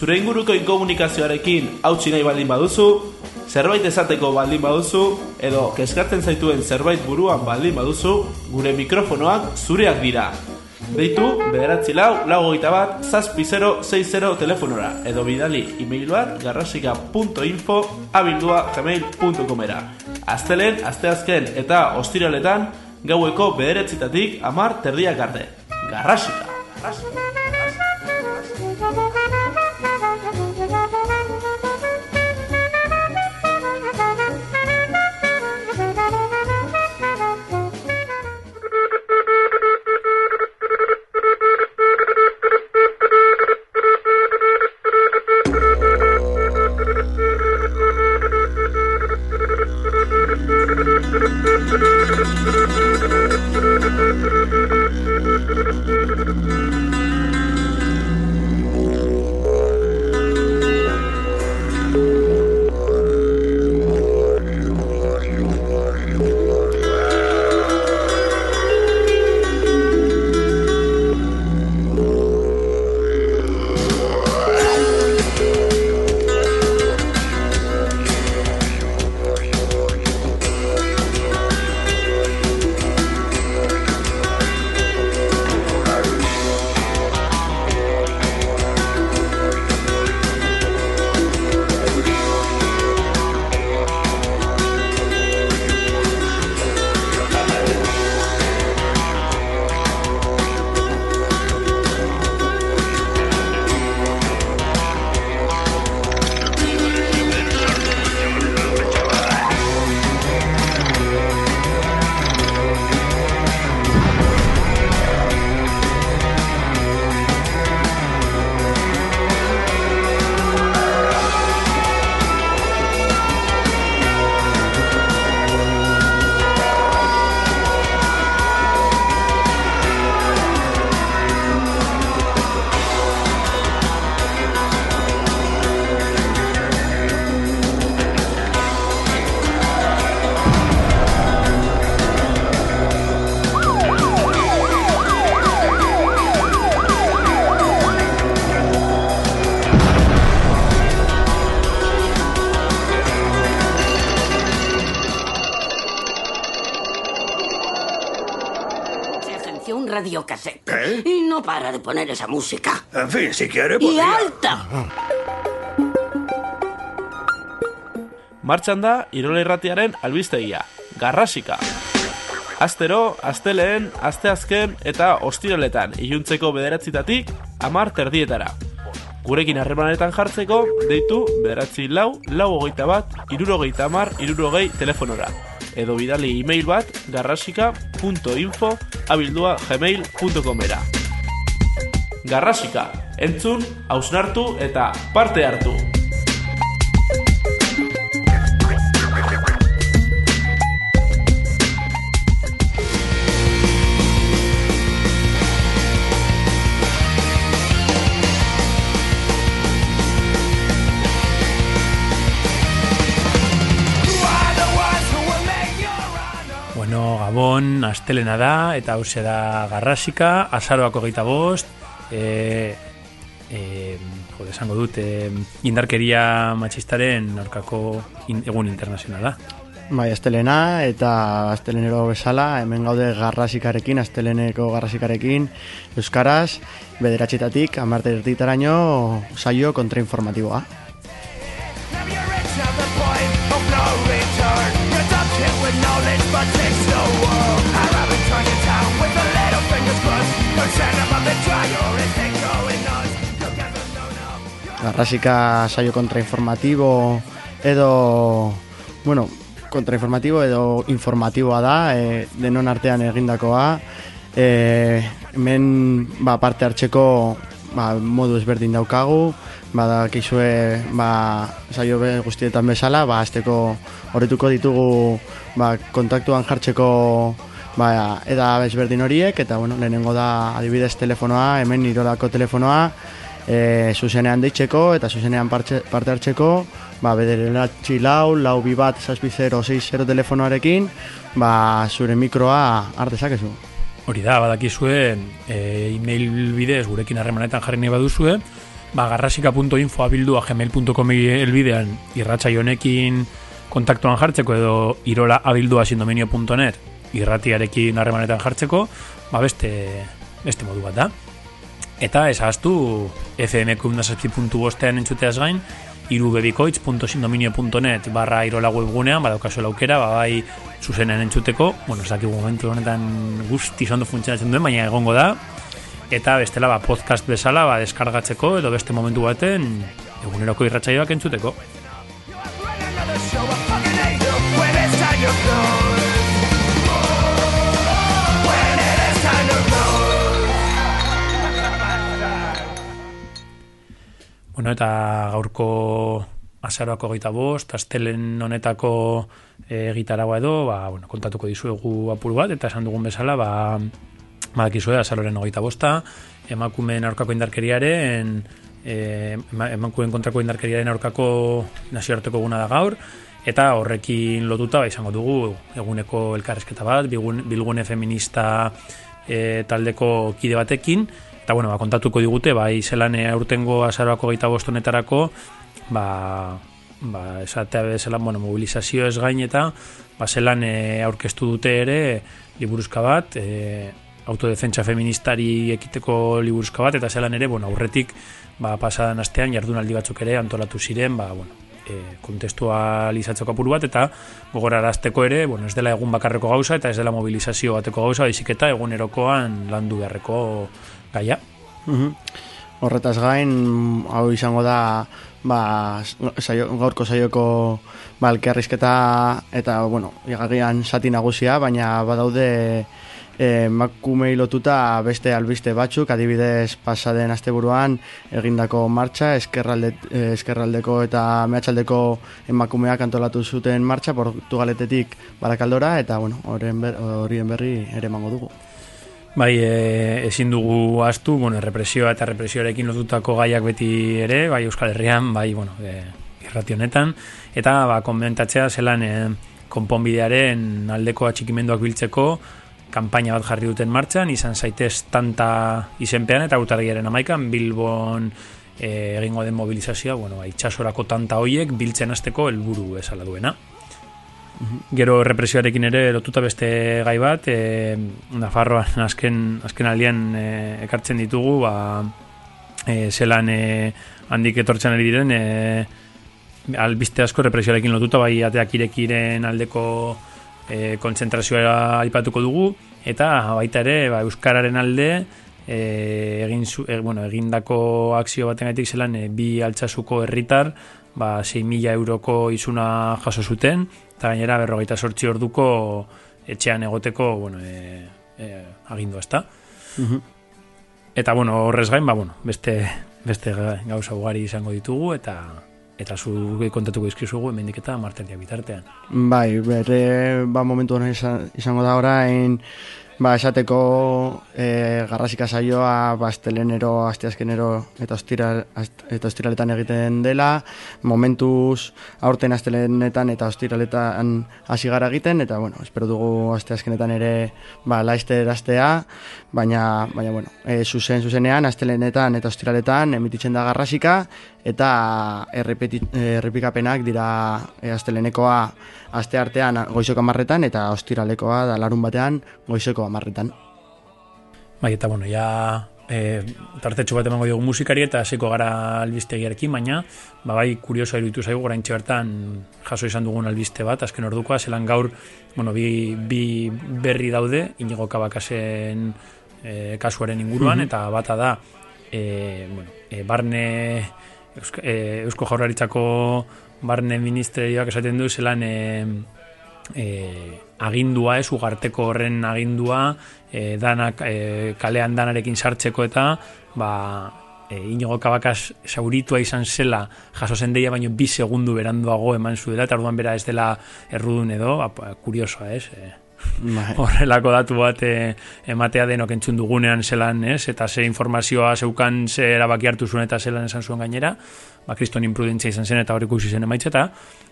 zure inguruko inkomunikazioarekin hautsi nahi baldin baduzu, zerbait esateko baldin baduzu, edo keskatzen zaituen zerbait buruan baldin baduzu, gure mikrofonoak zureak dira. Deitu, bederatzi lau, lau goita bat, zazpi 060 telefonora, edo bidali e-mail bat garrasika.info abildua gmail.com era. Aztelen, asteazken eta ostiraletan, gaueko bederetzitatik amar terdiak arte. Garrasika! Garrasika! Para de poner esa música. En fin, si quiere, ¡Y podría. alta! Martxan da, Irola Irratiaren albistegia, Garrasika. Astero, asteleen, asteazken eta ostiraletan iluntzeko bederatzitatik, amar terdietara. Gurekin harremanetan jartzeko, deitu bederatzi lau, lau hogeita bat, irurogeita amar, irurogei telefonora. Edo bidali e-mail bat garrasika.info abildua gmail.com era. Garrasika, entzun, hausnartu eta parte hartu. Gabon, astelena da, eta hause da garrasika, azaroako geita bost, e, e, jode, esango dut, e, indarkeria matxistaren aurkako in, egun internazionala. Bai, astelena eta astelenero bezala, hemen gaude garrasikarekin, asteleneko garrasikarekin, Euskaraz, bederatxetatik, amarte ertitaraino, saio kontrainformatiboa. Garrasika saio kontrainformatibo edo, bueno, kontrainformatibo edo informatiboa da, e, denon artean egindakoa, e, hemen ba, parte hartzeko ba, modu ezberdin daukagu, badakizue ba, saio be guztietan bezala, ba, azteko horretuko ditugu ba, kontaktuan jartzeko ba, eda ezberdin horiek, eta bueno, lehenengo da adibidez telefonoa, hemen irolako telefonoa, e, zuzenean deitzeko eta zuzenean partxe, parte hartzeko, ba, bederatzi lau, lau bi bat, zazpi 0, 6 0 telefonoarekin, ba, zure mikroa hartezakezu. Hori da, badakizue, e, e-mail bidez gurekin harremanetan jarri nahi baduzue, ba, garrasika.info abildua gmail.com elbidean irratxa honekin kontaktuan jartzeko edo irola abildua sindominio.net irratiarekin harremanetan jartzeko, ba beste, beste modu bat da. Eta esaztu FMQ bostean entzuteaz gain, irubebikoitz.sindominio.net barra irola webgunean, badaukazu aukera, ba, bai zuzenen entzuteko, bueno, ez dakigu momentu honetan guzti zondo funtzionatzen duen, baina egongo da, eta bestela ba, podcast bezala ba, deskargatzeko edo beste momentu baten eguneroko irratsaioak entzuteko. Bueno, eta gaurko azaroako gaita bost, astelen honetako e, gitaragua edo, ba, bueno, kontatuko dizuegu apur bat, eta esan dugun bezala, ba, badakizue, azaloren hogeita bosta, emakumeen aurkako indarkeriaren, e, emakumeen kontrako indarkeriaren aurkako nazioarteko guna da gaur, eta horrekin lotuta ba, izango dugu eguneko elkarrezketa bat, bilgune feminista e, taldeko kide batekin, eta bueno, ba, kontatuko digute, bai zelan aurtengo azaroako gaita bostonetarako, ba, ba, esatea bezala, bueno, mobilizazio ez gain eta, ba, zelan e, aurkeztu dute ere, liburuzka bat, e, autodefentsa feministari ekiteko liburuzka bat, eta zelan ere, bueno, aurretik, ba, pasadan astean, jardunaldi batzuk ere antolatu ziren, ba, bueno, e, kontestualizatzeko apur bat, eta gogorarazteko ere, bueno, ez dela egun bakarreko gauza, eta ez dela mobilizazio bateko gauza, baizik eta egunerokoan landu beharreko gaia. Mhm. Horretaz gain, hau izango da, ba, saio, gaurko saioko balkerrizketa eta, bueno, igagian sati nagusia, baina badaude emakumei lotuta beste albiste batzuk, adibidez pasaden asteburuan egindako martxa, eskerralde, eh, eskerraldeko eta mehatxaldeko emakumeak antolatu zuten martxa, portugaletetik barakaldora, eta bueno, horien berri ere emango dugu. Bai, e, ezin dugu astu, bueno, represioa eta represioarekin lotutako gaiak beti ere, bai Euskal Herrian, bai, bueno, e, irrati honetan, eta ba, konbentatzea zelan e, konponbidearen aldeko atxikimenduak biltzeko, kanpaina bat jarri duten martxan, izan zaitez tanta izenpean eta utargiaren amaikan, Bilbon e, egingo den mobilizazioa, bueno, itxasorako tanta hoiek biltzen azteko helburu esala duena. Gero represioarekin ere lotuta beste gai bat, e, Nafarroan azken, azken aldean e, ekartzen ditugu, ba, e, zelan e, handik etortzen ari diren, e, albiste asko represioarekin lotuta, bai ateak irekiren aldeko e, kontzentrazioa aipatuko dugu eta baita ere ba, euskararen alde e, egin zu, e, bueno, egindako akzio baten zelan e, bi altsasuko herritar ba 6000 euroko izuna jaso zuten eta gainera 48 orduko etxean egoteko bueno e, e, agindu ezta mhm. eta bueno horrez gain ba bueno beste beste gauza ugari izango ditugu eta eta zu kontatuko izkizugu hemendik eta martendia bitartean. Bai, bere ba momentu honen izango da orain ba esateko e, garrasika saioa bastelenero, asteazkenero eta ostiral eta ostiraletan egiten dela, momentuz aurten astelenetan eta ostiraletan hasi gara egiten eta bueno, espero dugu asteazkenetan ere ba laiste erastea, baina baina bueno, e, zuzen zuzenean astelenetan eta ostiraletan emititzen da garrasika eta errepikapenak dira e, astelenekoa aste artean goizoko amarretan eta ostiralekoa da larun batean goizoko amarretan. Bai, eta bueno, ja e, tartetxo bat emango dugu musikari eta hasiko gara albistegiarekin, baina ba, bai kurioso iruditu zaigu orain bertan jaso izan dugun albiste bat, azken ordukoa, zelan gaur bueno, bi, bi berri daude, inigo kabakasen e, kasuaren inguruan, mhm. eta bata da e, bueno, e, barne Eusko, e, Eusko Jaurlaritzako barne ministerioak esaten du zelan e, e, agindua ez, ugarteko horren agindua e, danak e, kalean danarekin sartzeko eta ba, e, inigo kabakas sauritua izan zela jaso zendeia baino bi segundu beranduago eman zu dela eta orduan bera ez dela errudun edo, ba, kuriosoa ez e. Horrelako datu bat e, ematea denok entzun dugunean zelan, ez? Eta ze informazioa zeukan ze erabaki hartu zuen eta zelan esan zuen gainera, ba, kriston imprudentzia izan zen eta hori ikusi zen emaitza eta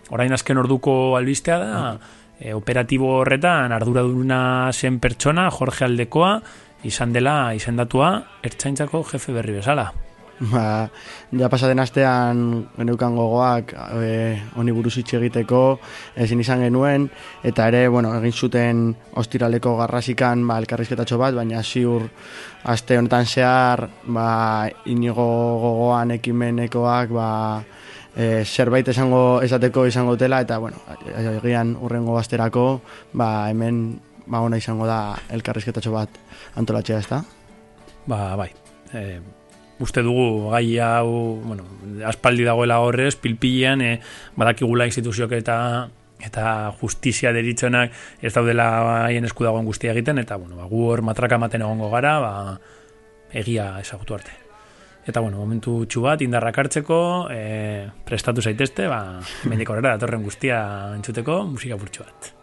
orain azken orduko albistea da, e, operatibo horretan arduraduna zen pertsona, Jorge Aldekoa, izan dela izendatua ertzaintzako jefe berri bezala. Ba, ja pasaten astean geneukan gogoak e, honi buruz hitz egiteko ezin izan genuen eta ere, bueno, egin zuten ostiraleko garrasikan ba, elkarrizketatxo bat, baina ziur aste honetan zehar ba, inigo gogoan ekimenekoak ba, e, zerbait esango esateko izango dela eta bueno, egian urrengo basterako ba, hemen ba, ona izango da elkarrizketatxo bat antolatzea ezta? Ba, bai. E, uste dugu gai hau, bueno, aspaldi dagoela horrez, pilpilean, e, badakigula instituzioak eta eta justizia deritzonak ez daudela haien esku dagoen guztia egiten, eta bueno, ba, gu hor matraka ematen egongo gara, ba, egia ezagutu arte. Eta bueno, momentu txu bat, indarrak hartzeko, e, prestatu zaitezte, ba, mendik horrela datorren guztia entzuteko, musika burtsu bat.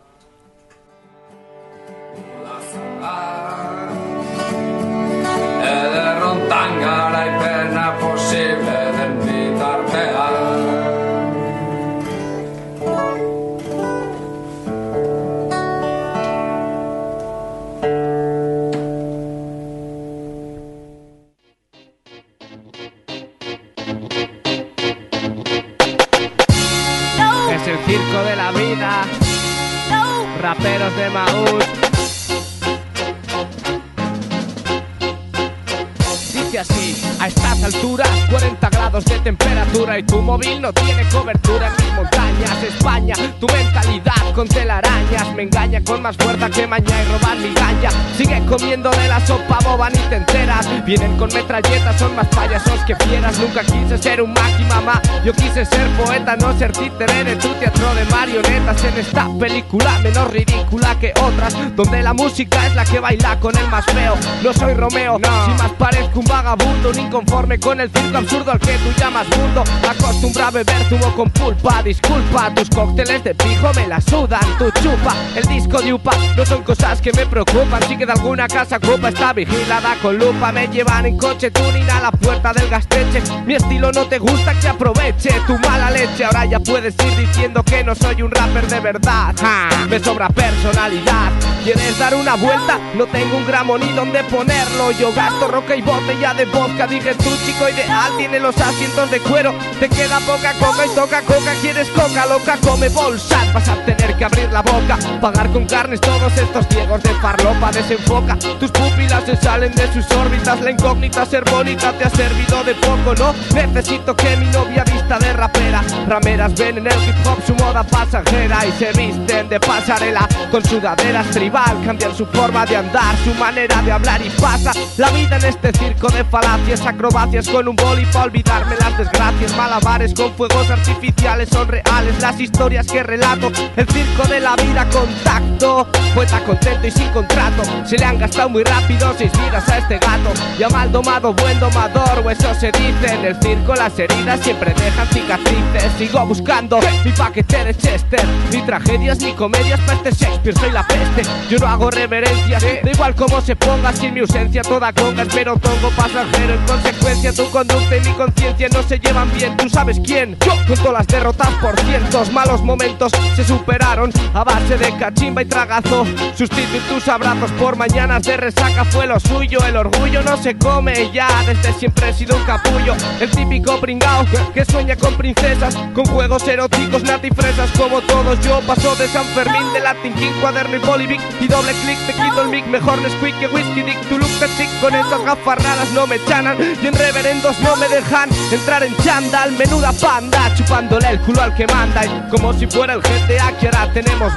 Y tu móvil no tiene cobertura en mis montañas. España, tu mentalidad con Me engaña con más fuerza que mañana y robar mi ganja Sigue comiendo de la sopa boba ni te enteras. Vienen con metralletas, son más payasos que fieras. Nunca quise ser un maqui mamá, yo quise ser poeta No ser títere de tu teatro de marionetas. En esta película menos ridícula que otras Donde la música es la que baila con el más feo. No soy Romeo, si más parezco un vagabundo Un inconforme con el circo absurdo al que tú llamas mundo. Acostumbra a beber zumo con pulpa Disculpa, tus cócteles de pijo me la sudan Tu chupa, el disco de upa No son cosas que me preocupan. Sí que de alguna casa ocupa está vigilada con lupa. Me llevan en coche tuning a la puerta del gasteche. Mi estilo no te gusta que aproveche tu mala leche. Ahora ya puedes ir diciendo que no soy un rapper de verdad. Ja, Me sobra personalidad. ¿Quieres dar una vuelta? No tengo un gramo ni donde ponerlo. Yo gasto roca y botella de vodka Dije tú chico ideal tiene los asientos de cuero. Te queda poca coca y toca coca. ¿Quieres coca loca? Come bolsas Vas a tener que abrir la boca Pagar con carnes todos estos ciegos de farlopa Desenfoca, tus pupilas se salen de sus órbitas. La incógnita ser bonita te ha servido de poco ¿No? Necesito que mi novia vista de rapera. Rameras ven en el hip hop su moda pasajera. Y se visten de pasarela con sudaderas tribal. Cambian su forma de andar, su manera de hablar y pasa. La vida en este circo de falacias Acrobacias con un boli para olvidarme las desgracias. Malabares con fuegos artificiales son reales Las historias que relato, el circo de la vida contacto. Poeta contento y sin contrato. Se le han gastado muy rápido seis vidas a este gato. Ya mal domado, buen domador O eso se dice. En el circo Las heridas siempre dejan cicatrices. Sigo buscando mi paquete de Chester. Ni tragedias ni comedias para este Shakespeare Soy la peste, yo no hago reverencias Da igual cómo se ponga, si en mi ausencia toda conga. Espero tongo pasajero, en consecuencia Tu conducta y mi conciencia no se llevan bien. ¿Tú sabes quién? Yo, con todas las derrotas por cientos Malos momentos se superaron a base de cachimba y tragazo. Sustituir tus abrazos por mañanas de resaca. Fue lo suyo El orgullo no se come ya, desde siempre he sido un capullo El típico pringao que sueña con princesas Con juegos eróticos, natifresas como todos Yo paso de San Fermín, de Latin King, cuaderno y polivic Y doble clic te quito el mic, mejor Nesquik que whisky dick. Tu look te chic con esas gafas raras no me chanan. Y en reverendos no me dejan entrar en chándal. Menuda panda, chupándole el culo al que manda. Y como si fuera el GTA que ahora tenemos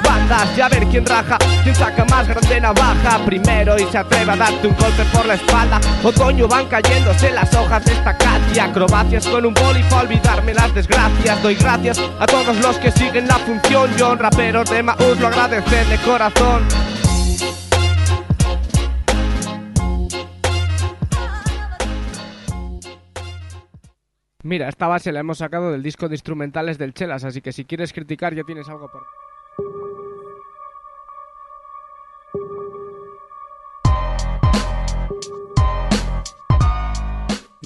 Y a ver quién raja, quién saca más grande navaja. Primero y se atreve a darte un golpe por la espalda. Otoño van cayéndose las hojas de esta calle Acrobacias con un boli para olvidarme las desgracias. Doy gracias a todos los que siguen la función. John, raperos de Maús, lo agradecer de corazón. Mira, esta base la hemos sacado del disco de instrumentales del Chelas, así que si quieres criticar ya tienes algo por...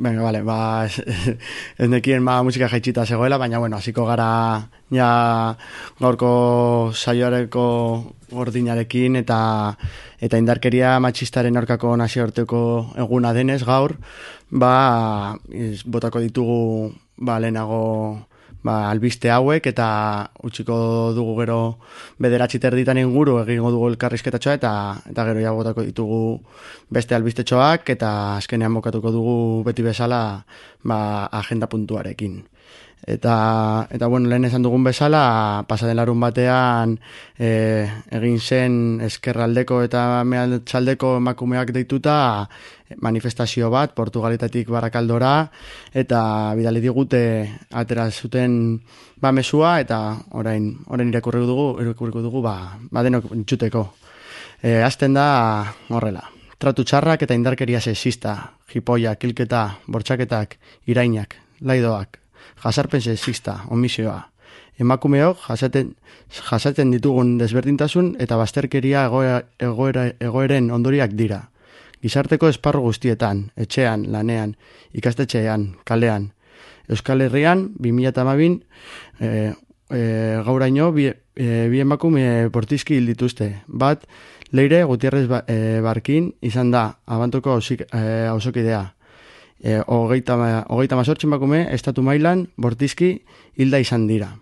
Venga, vale, ba, ez, nekien ma musika jaitsita zegoela, baina, bueno, hasiko gara ja gaurko saioareko gordinarekin eta eta indarkeria matxistaren aurkako nazioarteko eguna denez gaur, ba, botako ditugu ba, lehenago ba, albiste hauek eta utziko dugu gero bederatzi terditan inguru egingo dugu elkarrizketatxoa eta eta gero ja botako ditugu beste albistetxoak eta azkenean bokatuko dugu beti bezala ba, agenda puntuarekin. Eta, eta bueno, lehen esan dugun bezala, pasaden larun batean e, egin zen eskerraldeko eta mehaltzaldeko emakumeak deituta manifestazio bat, Portugaletatik barakaldora, eta bidali digute atera zuten ba mesua, eta orain, orain irakurri dugu, irakurri dugu ba, ba denok txuteko. E, azten da horrela. Tratu txarrak eta indarkeria sexista, jipoia, kilketa, bortxaketak, irainak, laidoak, jasarpen sexista, omisioa. Emakumeok jasaten, jasaten ditugun desberdintasun eta bazterkeria egoera, egoera, egoeren ondoriak dira. Gizarteko esparro guztietan, etxean, lanean, ikastetxean, kalean. Euskal Herrian, 2008 e, e, gauraino, bi, e, bi emakume portizki dituzte. Bat, leire Gutierrez ba, e, Barkin izan da, abantoko hausokidea. E, e, hogeita, hogeita mazortzen bakume, estatu mailan, bortizki, hilda izan dira.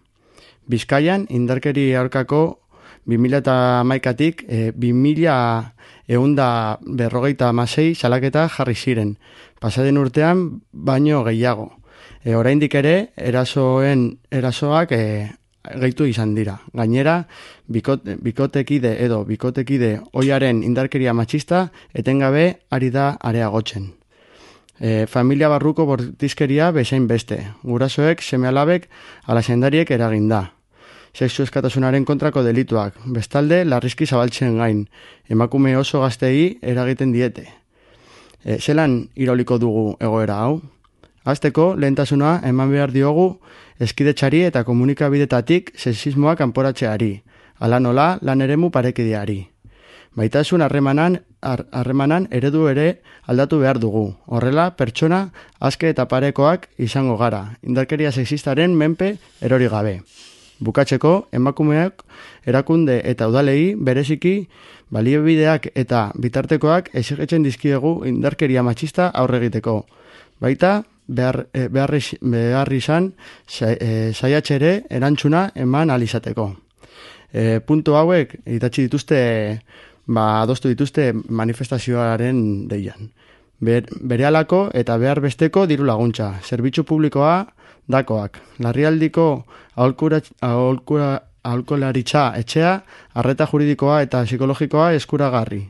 Bizkaian, indarkeri aurkako 2000 eta maikatik, e, 2000 eunda berrogeita amasei salaketa jarri ziren. Pasaden urtean, baino gehiago. E, oraindik ere, erasoen erasoak e, gehitu izan dira. Gainera, bikot, bikotekide edo bikotekide oiaren indarkeria matxista etengabe ari da areagotzen. E, familia barruko bortizkeria bezain beste. Gurasoek, semealabek, alasendariek eraginda. Sexu eskatasunaren kontrako delituak. Bestalde, larrizki zabaltzen gain. Emakume oso gaztei eragiten diete. E, zelan iroliko dugu egoera hau? Azteko, lehentasuna eman behar diogu eskidetxari eta komunikabidetatik sexismoak kanporatzeari. Ala nola, lan eremu parekideari. Baitasun harremanan harremanan eredu ere aldatu behar dugu. Horrela, pertsona aske eta parekoak izango gara. Indarkeria sexistaren menpe erori gabe. Bukatzeko, emakumeak erakunde eta udalei bereziki baliobideak eta bitartekoak exigetzen dizkiegu indarkeria matxista aurre egiteko. Baita, behar, eh, behar, behar izan eh, saiatxere erantzuna eman alizateko. E, puntu hauek, itatzi dituzte ba, adostu dituzte manifestazioaren deian. Ber, berealako eta behar besteko diru laguntza. Zerbitzu publikoa dakoak. Larrialdiko aholkularitza etxea, arreta juridikoa eta psikologikoa eskuragarri.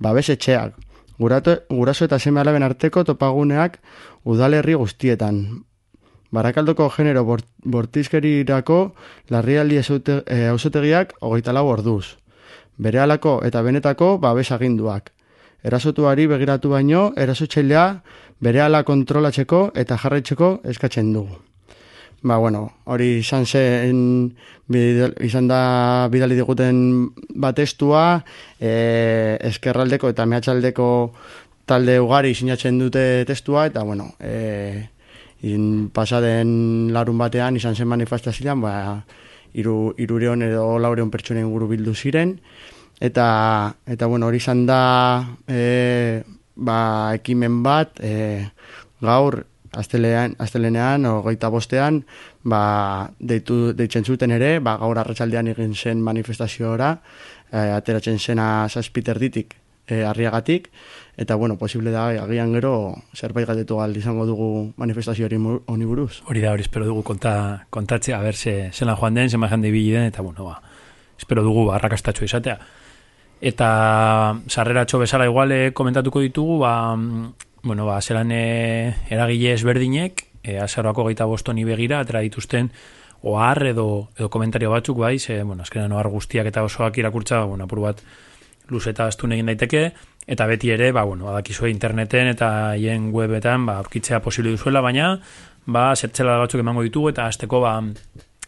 Babes etxeak. Gurato, guraso eta seme alaben arteko topaguneak udalerri guztietan. Barakaldoko genero bort, bortizkerirako larrialdi hausotegiak e, hogeita lau orduz bere alako eta benetako babes aginduak. Erasotuari begiratu baino, erasotxailea bere ala kontrolatzeko eta jarraitzeko eskatzen dugu. Ba, bueno, hori izan zen, izan da bidali diguten batestua, e, eskerraldeko eta mehatxaldeko talde ugari sinatzen dute testua, eta, bueno, e, in, pasaden larun batean izan zen manifestazioan, ba, iru, irureon edo laureon pertsonen guru bildu ziren, eta, eta bueno, hori izan da e, ba, ekimen bat, e, gaur, astelean, astelenean, ogeita bostean, ba, deitu, deitzen zuten ere, ba, gaur arratsaldean egin zen manifestazioa, e, ateratzen zena zazpiter ditik, e, arriagatik, eta bueno, posible da agian gero zerbait galdetu gal izango dugu manifestazio hori buruz. Hori da, hori espero dugu konta, kontatzea, a ber, ze, zelan joan den, zema jende den, eta bueno, ba, espero dugu arrakastatxo izatea. Eta sarreratxo bezala iguale komentatuko ditugu, ba, bueno, ba, zelan e, eragile ezberdinek, e, azaroako gaita bostoni begira, atera dituzten, oar edo, edo komentario batzuk, bai, ze, bueno, azkenan oar guztiak eta osoak irakurtza, bueno, apur bat, luzeta astun egin daiteke, eta beti ere, ba, bueno, adakizue interneten eta hien webetan, ba, aurkitzea posible duzuela, baina, ba, zertzela batzuk emango ditugu, eta azteko, ba,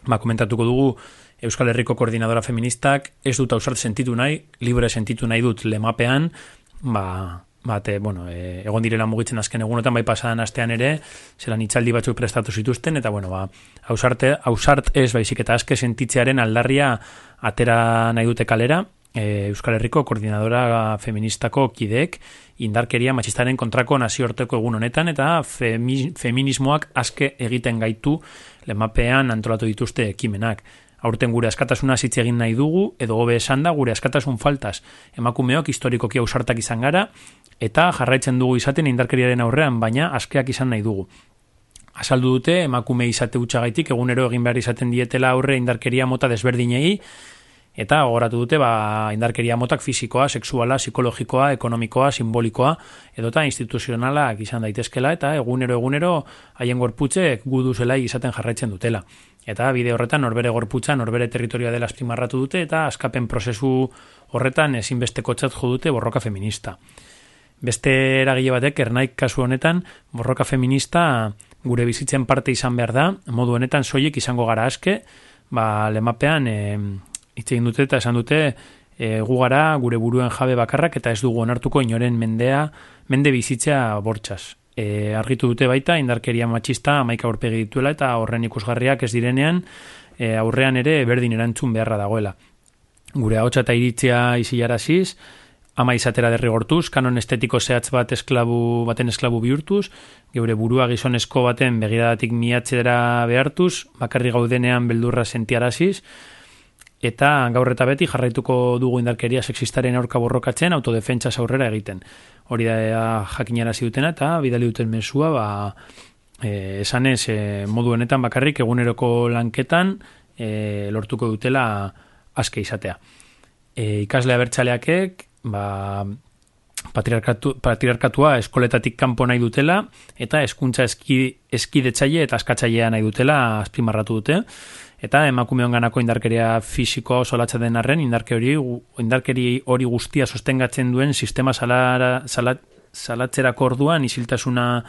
ba, komentatuko dugu, Euskal Herriko Koordinadora Feministak ez dut ausart sentitu nahi, libre sentitu nahi dut lemapean, ba, bate, bueno, e, egon direla mugitzen azken egunotan, bai pasadan astean ere, zelan itxaldi batzuk prestatu zituzten, eta bueno, ba, hausarte, hausart ez baizik eta aske sentitzearen aldarria atera nahi dute kalera, e, Euskal Herriko koordinadora feministako kideek, indarkeria matxistaren kontrako nazioarteko egun honetan, eta femi, feminismoak aske egiten gaitu lemapean antolatu dituzte ekimenak aurten gure askatasuna hitz egin nahi dugu, edo hobe esan da gure askatasun faltaz. Emakumeok historikoki ausartak izan gara, eta jarraitzen dugu izaten indarkeriaren aurrean, baina askeak izan nahi dugu. Azaldu dute, emakume izate utxagaitik, egunero egin behar izaten dietela aurre indarkeria mota desberdinei, eta gogoratu dute ba, indarkeria motak fisikoa, sexuala, psikologikoa, ekonomikoa, simbolikoa, edota instituzionalak izan daitezkela, eta egunero egunero haien gorputzek gudu zelai izaten jarraitzen dutela. Eta bide horretan norbere gorputza, norbere territorioa dela azpimarratu dute eta askapen prozesu horretan ezinbesteko jo dute borroka feminista. Beste eragile batek, ernaik kasu honetan, borroka feminista gure bizitzen parte izan behar da, modu honetan soilik izango gara aske, ba, lemapean e, egin dute eta esan dute e, gu gara gure buruen jabe bakarrak eta ez dugu onartuko inoren mendea, mende bizitzea bortxaz e, argitu dute baita indarkeria matxista amaika aurpegi dituela eta horren ikusgarriak ez direnean e, aurrean ere berdin erantzun beharra dagoela. Gure ahotsa eta iritzia izilaraziz, ama izatera derrigortuz, kanon estetiko zehatz bat esklabu, baten esklabu bihurtuz, geure burua gizonezko baten begiradatik miatzera behartuz, bakarri gaudenean beldurra sentiaraziz, eta gaur eta beti jarraituko dugu indarkeria sexistaren aurka borrokatzen autodefentsa aurrera egiten hori da jakinara ziutena eta bidali duten mesua ba, e, esan ez e, modu honetan bakarrik eguneroko lanketan e, lortuko dutela aske izatea. E, ikasle abertzaleakek ba, patriarkatu, patriarkatua eskoletatik kanpo nahi dutela eta eskuntza eski, eskidetzaile eta askatzailea nahi dutela azpimarratu dute eta emakumeon ganako indarkeria fisikoa oso latza den arren, indarke hori, indarkeri hori guztia sostengatzen duen sistema salara, salat, salatzerako orduan isiltasuna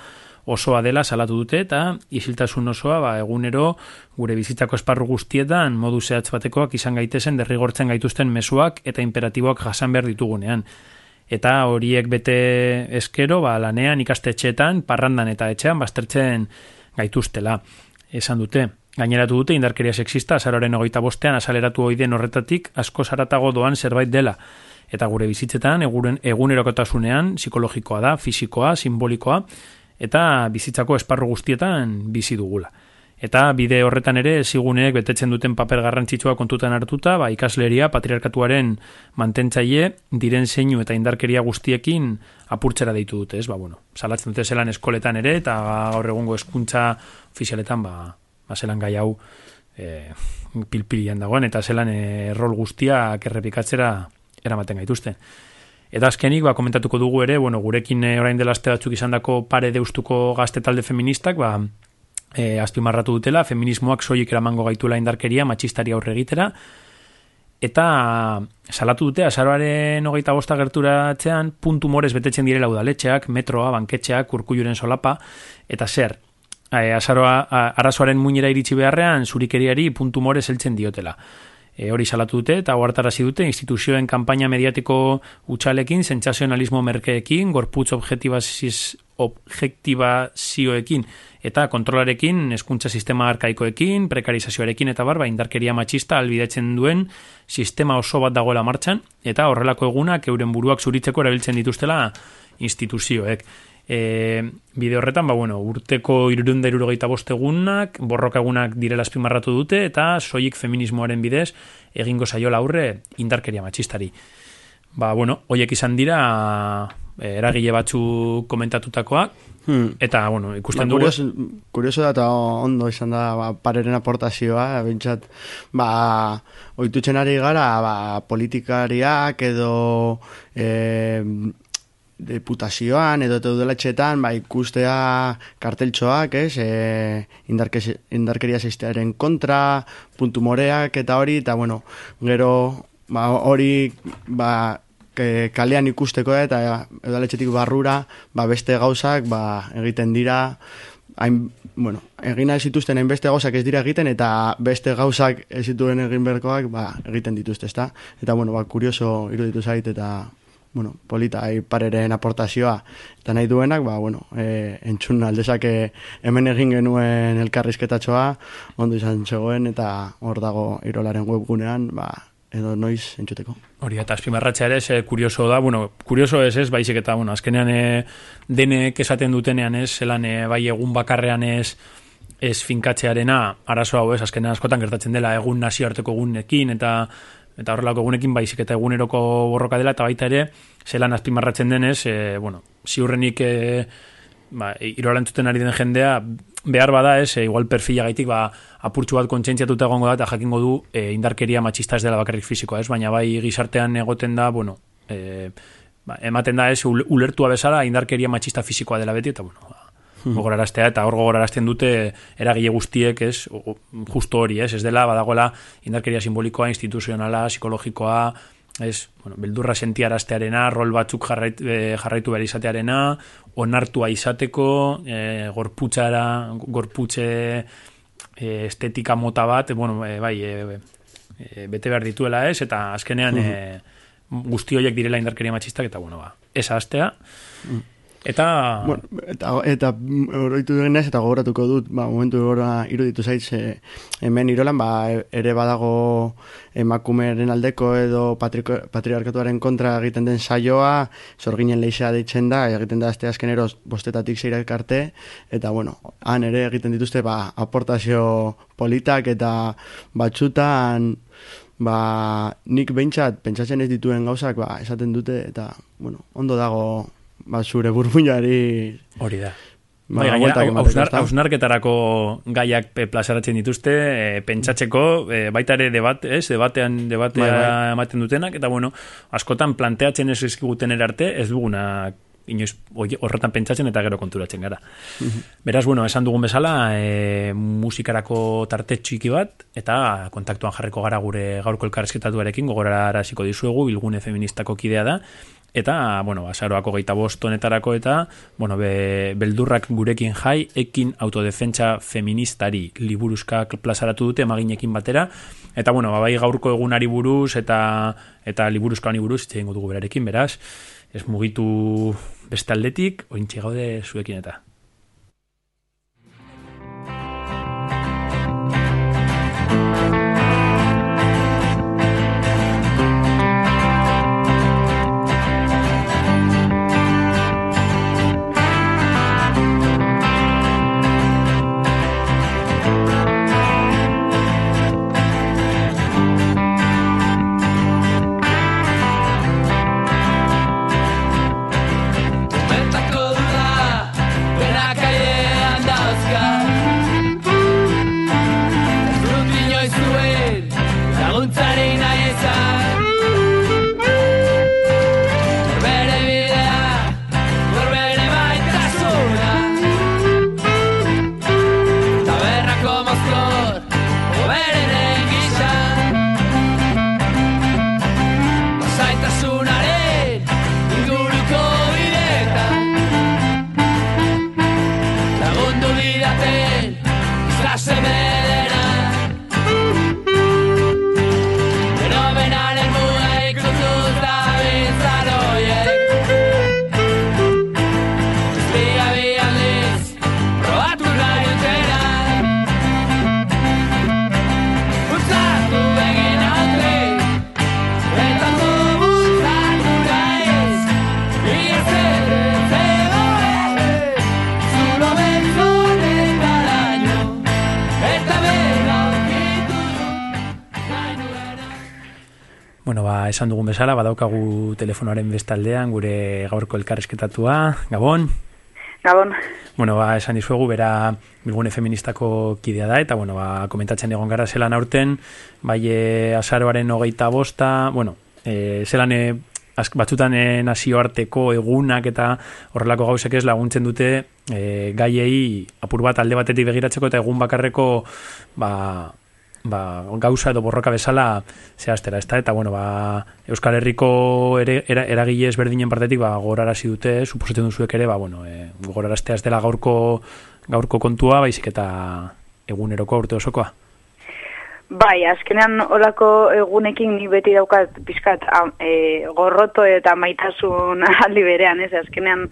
osoa dela salatu dute eta isiltasun osoa ba, egunero gure bizitzako esparru guztietan modu zehatz batekoak izan gaitezen derrigortzen gaituzten mezuak eta imperatiboak jasan behar ditugunean. Eta horiek bete eskero, ba, lanean ikastetxeetan, parrandan eta etxean, bastertzen gaituztela. Esan dute, Gaineratu dute indarkeria sexista azaroren ogeita bostean azaleratu oiden horretatik asko zaratago doan zerbait dela. Eta gure bizitzetan eguren, egunerokotasunean psikologikoa da, fisikoa, simbolikoa eta bizitzako esparru guztietan bizi dugula. Eta bide horretan ere ziguneek betetzen duten paper garrantzitsua kontutan hartuta, ba, ikasleria patriarkatuaren mantentzaile diren zeinu eta indarkeria guztiekin apurtzera deitu dute, ez? Ba, bueno, salatzen dute zelan eskoletan ere eta gaur egungo hezkuntza ofizialetan ba, ba, zelan gai hau e, pilpilian dagoen, eta zelan e, rol guztia kerrepikatzera eramaten gaituzten. Eta azkenik, ba, komentatuko dugu ere, bueno, gurekin e, orain dela azte batzuk izan dako pare deustuko gazte talde feministak, ba, e, azpimarratu dutela, feminismoak soilik eramango gaituela indarkeria, matxistari aurre egitera, eta salatu dute, azaroaren hogeita bosta gerturatzean, puntu morez betetzen direla udaletxeak, metroa, banketxeak, urkulluren solapa, eta zer, e, azaroa, arazoaren muinera iritsi beharrean, zurikeriari puntu more zeltzen diotela. E, hori salatu dute eta oartarazi dute instituzioen kanpaina mediatiko utxalekin, sentsazionalismo merkeekin, gorputz objektibazioekin eta kontrolarekin, eskuntza sistema arkaikoekin, prekarizazioarekin eta barba, indarkeria matxista albidetzen duen sistema oso bat dagoela martxan, eta horrelako egunak euren buruak zuritzeko erabiltzen dituztela instituzioek e, bide horretan, ba, bueno, urteko irurunda irurogeita bostegunak, borrokagunak direla azpimarratu dute, eta soilik feminismoaren bidez, egingo saiola aurre indarkeria matxistari. Ba, bueno, hoiek izan dira e, eragile batzu komentatutakoak, hmm. eta, bueno, ikusten ba, dugu... Kurioso da, eta ondo izan da, ba, pareren aportazioa, bintzat, ba, oitutzen ari gara, ba, politikariak edo... E, deputazioan edo teudelatxetan ba, ikustea karteltxoak, ez, e, indarkeria ziztearen kontra, puntu moreak eta hori, eta bueno, gero ba, hori ba, kalean ikusteko eta edaletxetik barrura ba, beste gauzak ba, egiten dira hain, bueno, egina ez zituzten beste gauzak ez dira egiten eta beste gauzak ez zituen egin berkoak ba, egiten dituzte, ezta? Eta bueno, ba, kurioso iruditu zait eta bueno, polita ipareren aportazioa eta nahi duenak, ba, bueno, e, entzun aldezake hemen egin genuen elkarrizketatxoa, ondo izan zegoen eta hor dago irolaren webgunean, ba, edo noiz entzuteko. Hori, eta azpimarratzea ere, ze kurioso da, bueno, kurioso ez ez, baizik eta, bueno, azkenean e, denek esaten dutenean ez, zelan e, bai egun bakarrean ez, ez finkatzearena, arazo hau ez, azkenean askotan gertatzen dela egun nazioarteko egunekin, eta eta horrelako egunekin baizik eta eguneroko borroka dela, eta baita ere, zelan azpimarratzen denez, e, bueno, ziurrenik e, ba, irolantzuten ari den jendea, behar bada ez, e, igual perfila gaitik, ba, apurtxu bat kontsentziatuta egongo da, eta jakingo du e, indarkeria matxista ez dela bakarrik fizikoa, ez? Baina bai gizartean egoten da, bueno, e, ba, ematen da ez, ul- ulertua bezala indarkeria matxista fizikoa dela beti, eta bueno, ba, gogoraraztea, eta hor gogorarazten dute eragile guztiek, ez, justo hori, ez, ez dela, badagoela indarkeria simbolikoa, instituzionala, psikologikoa, ez, bueno, beldurra sentiaraztearena, rol batzuk jarraitu, jarraitu behar izatearena, onartua izateko, e, gorputzara, gorputze e, estetika mota bat, bueno, e, bai, e, e, bete behar dituela ez, eta azkenean e, guzti horiek direla indarkeria matxistak, eta bueno, ba, esa astea. Eta, Bueno, eta, eta oroitu denez eta gogoratuko dut, ba, momentu gora iruditu zait, ze, hemen irolan, ba, ere badago emakumeren aldeko edo patriko, patriarkatuaren kontra egiten den saioa, sorginen leixea deitzen da, egiten da azte azkenero bostetatik zeirak arte, eta bueno, han ere egiten dituzte, ba, aportazio politak eta batxutan, ba, nik behintzat pentsatzen ez dituen gauzak, ba, esaten dute, eta, bueno, ondo dago, ba, zure burbuinari hori da. Ba, Bai, gainera, hausnar, ezta? hausnarketarako gaiak plazaratzen dituzte, e, pentsatzeko, e, baita ere debat, ez, debatean, debatea Bai, bai. ematen dutenak, eta bueno, askotan planteatzen ez ezkiguten erarte, ez duguna inoiz horretan pentsatzen eta gero konturatzen gara. Beraz, bueno, esan dugun bezala, e, musikarako tarte txiki bat, eta kontaktuan jarriko gara gure gaurko elkarrezketatuarekin, gogoraraziko dizuegu, bilgune feministako kidea da, eta, bueno, azaroako geita bost honetarako eta, bueno, be, beldurrak gurekin jai, ekin autodefentsa feministari liburuzka plazaratu dute emaginekin batera, eta, bueno, ba, bai gaurko egunari buruz eta eta liburuzkoani buruz, hitz egingo dugu berarekin, beraz, ez mugitu beste aldetik, ointxe gaude zuekin eta. Esan dugun bezala, badaukagu telefonoaren bestaldean, gure gaurko elkarrezketatua, Gabon. Gabon. Bueno, ba, esan dizuegu, bera bilgune feministako kidea da, eta, bueno, ba, komentatzen egon gara zelan aurten, bai, e, azaroaren hogeita bosta, bueno, e, zelan e, batzutan e, nazioarteko egunak eta horrelako gauzek ez laguntzen dute e, gaiei apur bat alde batetik begiratzeko eta egun bakarreko ba, ba, gauza edo borroka bezala zehaztera, ezta? Eta, bueno, ba, Euskal Herriko ere, era, eragile ezberdinen partetik ba, gogorarazi dute, suposatzen duzuek ere, ba, bueno, e, gogoraraztea ez dela gaurko, gaurko kontua, baizik eta eguneroko urte osokoa. Bai, azkenean olako egunekin ni beti daukat pizkat am, e, gorroto eta maitasun aldi berean, ez? Azkenean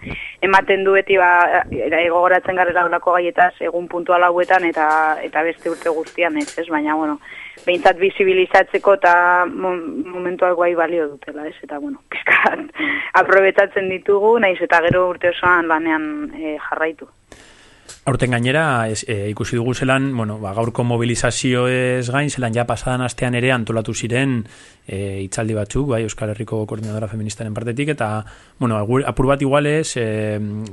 ematen du beti ba era gogoratzen garela olako gaietaz egun puntual hauetan eta eta beste urte guztian, ez? ez? Baina bueno, behintzat bizibilizatzeko eta mo- momentuak bai balio dutela, ez? Eta bueno, pizkat aprobetsatzen ditugu, naiz eta gero urte osoan lanean e, jarraitu. Aurten gainera, ez, e, ikusi dugu zelan, bueno, ba, gaurko mobilizazio ez gain, zelan ja pasadan astean ere antolatu ziren e, itzaldi batzuk, bai, Euskal Herriko Koordinadora Feministaren partetik, eta, bueno, apur bat igualez, e,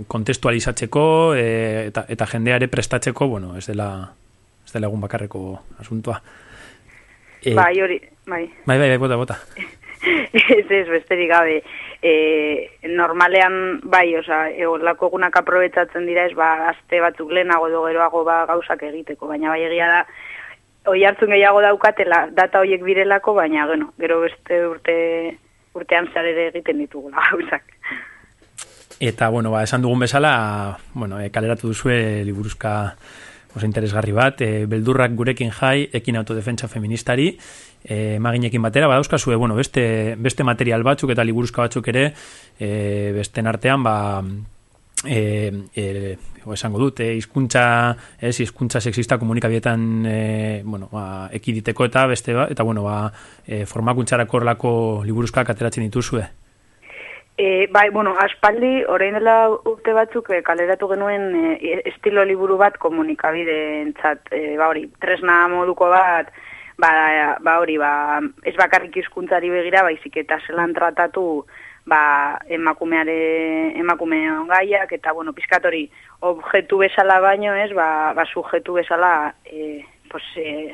kontestualizatzeko e, eta, eta jendeare prestatzeko, bueno, ez dela, ez dela egun bakarreko asuntua. E, bai, hori, bai. bai, bai, bai, bota, bota. ez ez, besterik gabe. E, normalean, bai, oza, eolako egunak aprobetsatzen dira, ez, ba, aste batzuk lehenago edo geroago ba, gauzak egiteko, baina bai egia da, oi hartzun gehiago daukatela data hoiek birelako, baina, bueno, gero beste urte urtean zehar ere egiten ditugula gauzak. Eta, bueno, ba, esan dugun bezala, bueno, e, kaleratu duzue liburuzka oso interesgarri bat, e, beldurrak gurekin jai, ekin autodefentsa feministari, e, maginekin batera, badauzkazue, bueno, beste, beste material batzuk eta liburuzka batzuk ere, e, besten artean, ba, e, e, esango dut, e, hizkuntza ez, hizkuntza sexista komunikabietan e, bueno, ba, ekiditeko eta beste ba, eta bueno, ba, e, formakuntzarako horlako liburuzkak ateratzen dituzue. E, bai, bueno, aspaldi, orain dela urte batzuk e, kaleratu genuen e, estilo liburu bat komunikabideentzat, e, ba hori, tresna moduko bat, ba, ba hori, ba, ez bakarrik hizkuntzari begira, baizik eta zelan tratatu ba, emakumeare, emakumeon gaiak, eta, bueno, pizkat hori, objektu bezala baino, ez, ba, ba subjektu bezala, e, pues, e,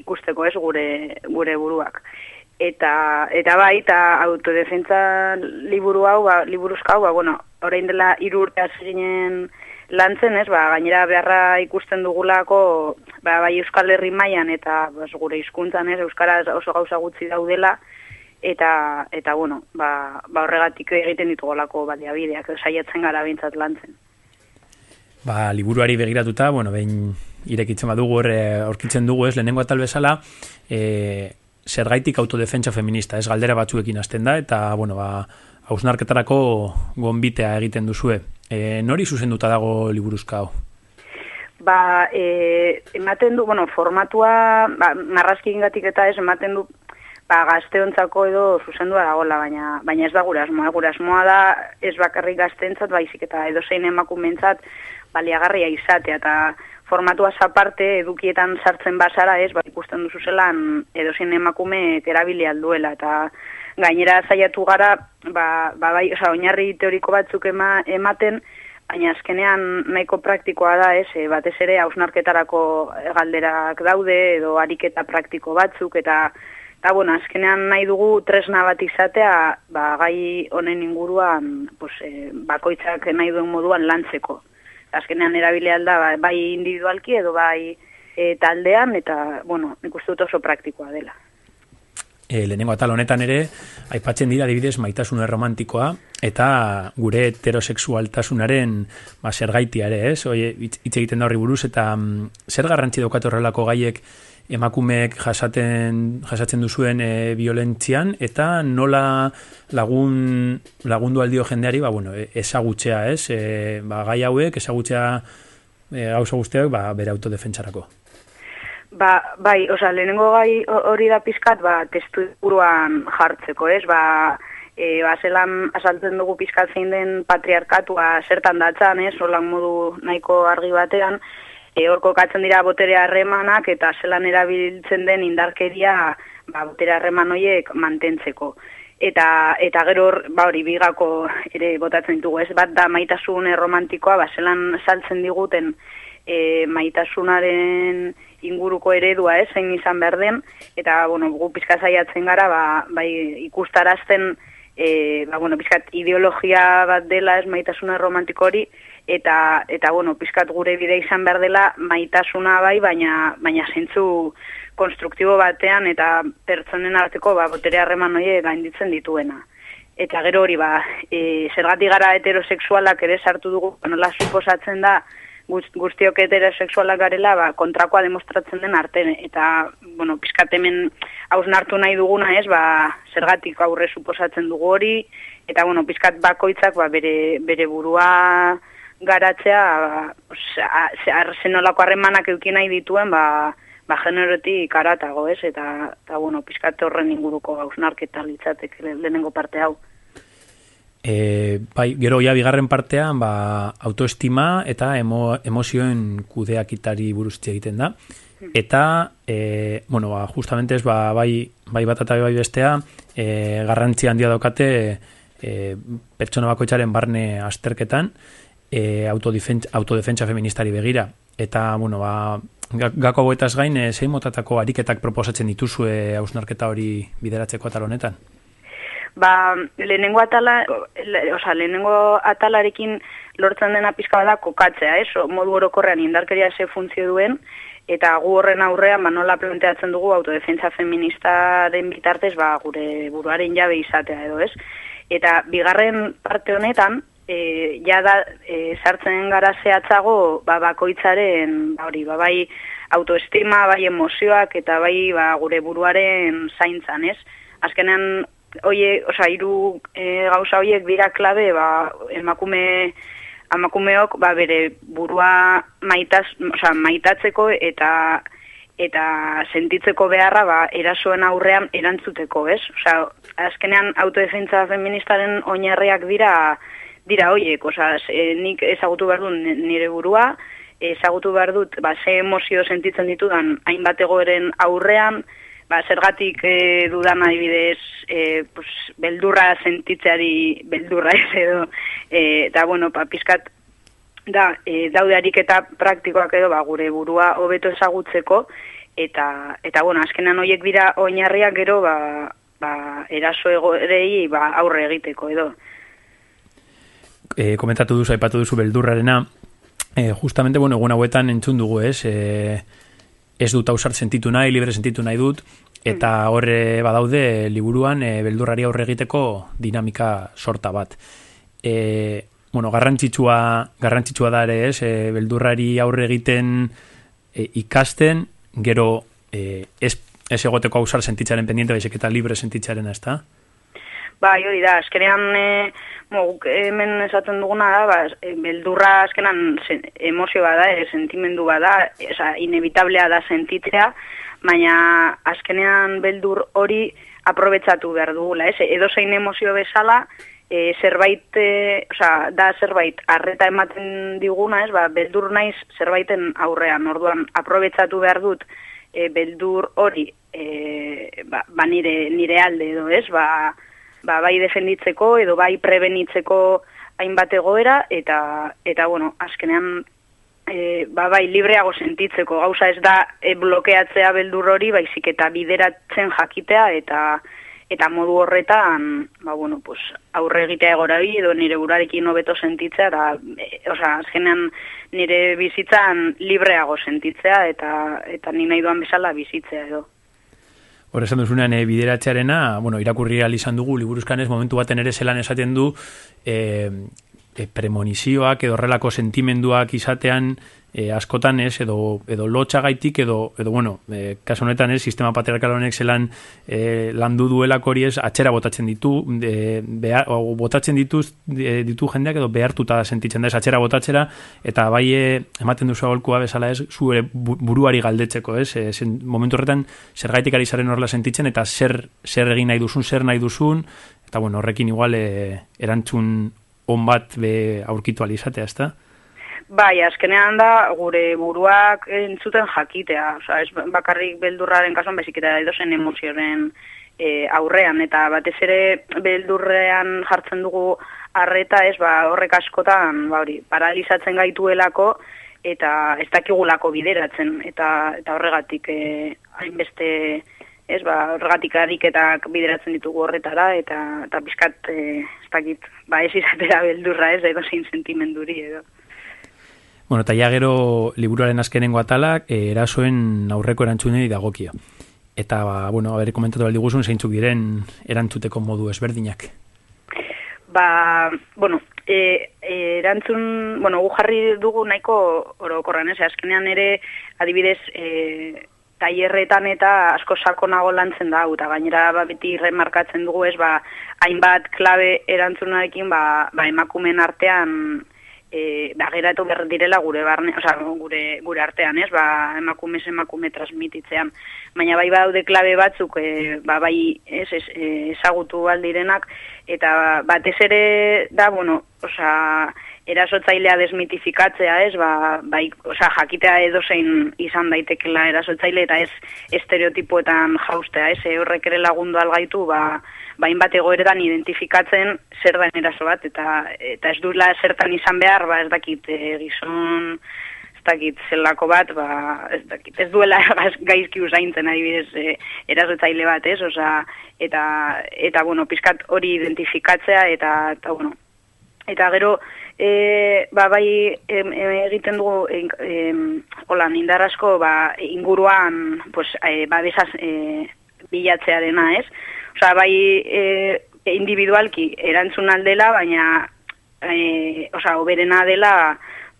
ikusteko, ez, gure, gure buruak eta eta bai eta autodefentsa liburu hau ba liburuzka hau ba bueno orain dela 3 urte hasi ginen lantzen ez? Ba gainera beharra ikusten dugulako ba bai Euskal Herri mailan eta bas, gure hizkuntzan ez? Euskara oso gauza gutxi daudela. Eta eta bueno ba, ba horregatik egiten ditugolako baliabideak saiatzen gara beintzat lantzen Ba, liburuari begiratuta, bueno, behin irekitzen badugu hor eh, aurkitzen dugu ez, lehenengo tal bezala, e, zergaitik autodefentsa feminista, ez galdera batzuekin hasten da, eta, bueno, ba, hausnarketarako gonbitea egiten duzue. E, nori zuzenduta dago liburuzka hau? Ba, e, ematen du, bueno, formatua, ba, marrazkin gatik eta ez, ematen du, ba, gazteontzako edo zuzendua dagoela, baina, baina ez da gure asmoa. Gure asmoa da ez bakarrik gazteentzat, baizik eta edozein emakumentzat baliagarria izatea, eta formatua aparte edukietan sartzen basara ez, ba, ikusten duzu zelan edozein emakume erabili alduela, eta gainera zaiatu gara, ba, ba, bai, oza, oinarri teoriko batzuk ema, ematen, baina azkenean nahiko praktikoa da, ez, e, batez ere hausnarketarako galderak daude edo ariketa praktiko batzuk eta eta bueno, azkenean nahi dugu tresna bat izatea, ba, gai honen inguruan, pues, e, bakoitzak nahi duen moduan lantzeko. Azkenean erabile alda ba, bai individualki edo bai e, taldean eta bueno, nik uste dut oso praktikoa dela. E, lehenengo atal honetan ere, aipatzen dira adibidez maitasun erromantikoa, eta gure heterosexualtasunaren ba, zergaitia ere, ez? Oie, hitz egiten da horri buruz, eta mm, zer garrantzi daukat horrelako gaiek emakumeek jasaten, jasatzen duzuen e, violentzian, eta nola lagun, lagundu aldio jendeari, ba, bueno, e, ezagutzea, ez? E, ba, gai hauek, ezagutzea e, gauza guztiak, ba, bere autodefentsarako. Ba, bai, osea, lehenengo gai hori da pizkat, ba, testu buruan jartzeko, ez? Ba, e, ba, zelan asaltzen dugu pizkat zein den patriarkatua zertan datzan, ez? Holan modu nahiko argi batean, e, hor kokatzen dira botere harremanak eta zelan erabiltzen den indarkeria ba, botere harreman horiek mantentzeko. Eta, eta gero hor, ba hori bigako ere botatzen ditugu, ez? Bat da maitasun romantikoa, ba, zelan saltzen diguten e, maitasunaren inguruko eredua, ez, zein izan behar den, eta, bueno, gu pizka zaiatzen gara, ba, bai, ikustarazten, e, ba, bueno, pizkat ideologia bat dela, ez, maitasuna romantiko hori, eta, eta, bueno, pizkat gure bide izan behar dela, maitasuna bai, baina, baina zentzu konstruktibo batean, eta pertsonen arteko, ba, botere harreman hori gainditzen dituena. Eta gero hori, ba, e, zergatik gara heterosexualak ere sartu dugu, nola suposatzen da, guz- guztiok heterosexualak garela ba, kontrakoa demostratzen den arte eta bueno, pizkat hemen hausnartu nahi duguna ez ba, zergatik aurre suposatzen dugu hori eta bueno, pizkat bakoitzak ba, bere, bere burua garatzea zehar zenolako harremanak eduki nahi dituen ba, ba generotik karatago ez eta, eta bueno, pizkat horren inguruko hausnarketa litzateke le- lehenengo parte hau. E, bai, gero ja bigarren partean ba, autoestima eta emo, emozioen kudeakitari buruzti egiten da. Eta, e, bueno, ba, justamente ez, ba, bai, bai bat eta bai bestea, e, garrantzi handia daukate e, pertsona bakoitzaren barne azterketan, e, autodefentsa, feministari begira. Eta, bueno, ba, ga- gako hauetaz gain, e, zein motatako ariketak proposatzen dituzue hausnarketa hori bideratzeko atal honetan? Ba, lehenengo atala, le, oza, lehenengo atalarekin lortzen dena pizka da kokatzea, ez? Modu orokorrean indarkeria ze funtzio duen, eta gu horren aurrean ba, nola planteatzen dugu autodefentsa feministaren bitartez ba, gure buruaren jabe izatea edo, ez? Eta bigarren parte honetan, e, ja da, e, sartzen gara zehatzago ba, bakoitzaren, ba, hori, ba, bai autoestima, bai emozioak, eta bai ba, gure buruaren zaintzan, ez? Azkenean, oie, osea, hiru e, gauza hoiek dira klabe, ba, emakume emakumeok ba, bere burua maitaz, osea, maitatzeko eta eta sentitzeko beharra ba, erasoen aurrean erantzuteko, ez? Osea, azkenean autodefentsa feministaren oinarriak dira dira hoiek, osea, e, nik ezagutu behar dut nire burua, ezagutu behar dut ba, ze emozio sentitzen ditudan hainbat egoeren aurrean, ba, zergatik e, dudan adibidez e, pues, beldurra sentitzeari beldurra ez edo e, eta bueno, pa, pizkat da, e, daude ariketa praktikoak edo ba, gure burua hobeto ezagutzeko eta, eta bueno, azkenan horiek dira oinarriak gero ba, ba, eraso egorei ba, aurre egiteko edo. E, komentatu duzu, aipatu duzu beldurrarena, e, justamente, bueno, egun hauetan entzun dugu, ez, e, ez dut hausart sentitu nahi, libre sentitu nahi dut, eta horre badaude liburuan e, beldurrari aurre egiteko dinamika sorta bat. E, bueno, garrantzitsua, garrantzitsua da ere, ez, e, beldurrari aurre egiten e, ikasten, gero e, ez, ez egoteko hausar sentitzaren pendiente, baizik eta libre sentitzaren, ez da? Bai, hori da, azkenean e, mo, hemen esaten duguna da, ba, e, beldurra azkenan zen, emozio bada, e, sentimendu bada, esa, inevitablea da sentitzea, baina azkenean beldur hori aprobetsatu behar dugula, ez? Edo zein emozio bezala, e, zerbait, e, osea, da zerbait arreta ematen diguna, ez? Ba, beldur naiz zerbaiten aurrean, orduan aprobetsatu behar dut e, beldur hori e, ba, ba nire, nire alde edo, ez? Ba, ba, bai defenditzeko edo bai prebenitzeko hainbat egoera eta eta bueno, azkenean e, ba, bai libreago sentitzeko gauza ez da e, blokeatzea beldur hori, baizik eta bideratzen jakitea eta eta modu horretan, ba, bueno, pues, aurre egitea egora bi, edo nire burarekin hobeto sentitzea, eta, e, osea, azkenean nire bizitzan libreago sentitzea, eta, eta ni nahi duan bezala bizitzea edo. Hor esan duzunean e, bideratzearena, bueno, irakurri izan dugu, liburuzkan ez, momentu baten ere zelan esaten du, e, e, premonizioak edo horrelako sentimenduak izatean e, askotan ez, edo, edo lotxagaitik, edo, edo bueno, e, kasu honetan ez, sistema patriarkal honek zelan e, landu duelako hori ez, atxera botatzen ditu, e, behar, o, botatzen ditu, e, ditu jendeak edo behartuta sentitzen da ez, atxera botatzera, eta bai e, ematen duzu agolkua bezala ez, zure bu- buruari galdetzeko ez, e, zen, momentu horretan zergaitik ari zaren horrela sentitzen, eta zer, zer egin nahi duzun, zer nahi duzun, eta bueno, horrekin igual e, erantzun on bat be aurkitu alizatea, ezta? Bai, azkenean da gure buruak entzuten jakitea, osea, ez bakarrik beldurraren kasuan bezik eta edozen emozioren e, aurrean. Eta batez ere beldurrean jartzen dugu arreta, ez ba horrek askotan, ba hori, paralizatzen gaituelako eta ez dakigulako bideratzen. Eta eta horregatik eh hainbeste ez ba horregatik ariketak bideratzen ditugu horretara eta eta bizkat eh ez dakit ba ez izatera beldurra ez edo zein sentimenduri edo Bueno, eta ja gero liburuaren azkenengo atalak e, erasoen aurreko erantzunei dagokio. Eta, ba, bueno, haber komentatu aldi guzun zeintzuk diren erantzuteko modu ezberdinak. ba, bueno, e, e, erantzun, bueno, gu jarri dugu nahiko orokorren, ez, azkenean ere, adibidez, e, tailerretan eta asko sakonago lantzen da, eta gainera ba, beti remarkatzen dugu ez, ba, hainbat klabe erantzunarekin, ba, ba emakumen artean, e, ba, geratu behar direla gure barne, oza, gure, gure artean, ez, ba, emakume emakume transmititzean. Baina bai badaude klabe batzuk, e, ba, bai ez, ez, e, ezagutu aldirenak, eta batez ere da, bueno, oza, erasotzailea desmitifikatzea, ez, ba, bai, oza, jakitea edozein izan daitekela erasotzaile, eta ez estereotipoetan jaustea, ez, horrek ere lagundu algaitu, ba, bain bat egoeretan identifikatzen zer da eraso bat, eta, eta ez duela zertan izan behar, ba, ez dakit e, gizon, ez dakit zelako bat, ba, ez, dakit, ez duela gaizki usaintzen adibidez e, erasotzaile bat, ez, oza, eta, eta, bueno, pizkat hori identifikatzea, eta, eta bueno, eta gero, e, ba, bai em, egiten dugu em, holan, indarasko ba, inguruan pues, e, ba, besaz, e, bilatzearena, ez? Osa, bai e, individualki erantzun aldela, baina e, osa, oberena dela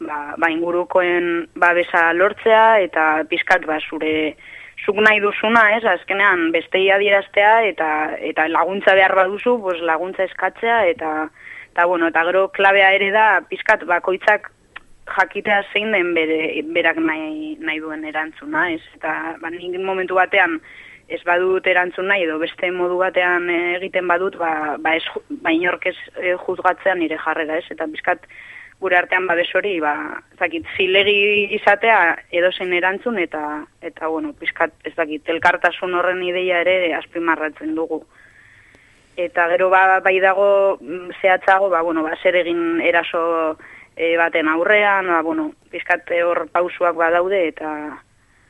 ba, ba ingurukoen babesa lortzea eta pizkat ba, zure zuk nahi duzuna, ez, azkenean bestei adieraztea eta eta laguntza behar baduzu, pues, laguntza eskatzea eta eta bueno, eta gero klabea ere da pizkat bakoitzak jakitea zein den bere, berak nahi, nahi duen erantzuna, ez? Eta ba, momentu batean ez badut erantzun nahi edo beste modu batean egiten badut, ba, ba, ez, ba inork ez e, juzgatzean nire jarrera ez, eta bizkat gure artean babes hori, ba, zakit, zilegi izatea edo erantzun, eta, eta bueno, bizkat, ez dakit, elkartasun horren ideia ere azpimarratzen dugu. Eta gero ba, bai dago mm, zehatzago, ba, bueno, ba, zer egin eraso e, baten aurrean, ba, bueno, bizkat hor pausuak badaude, eta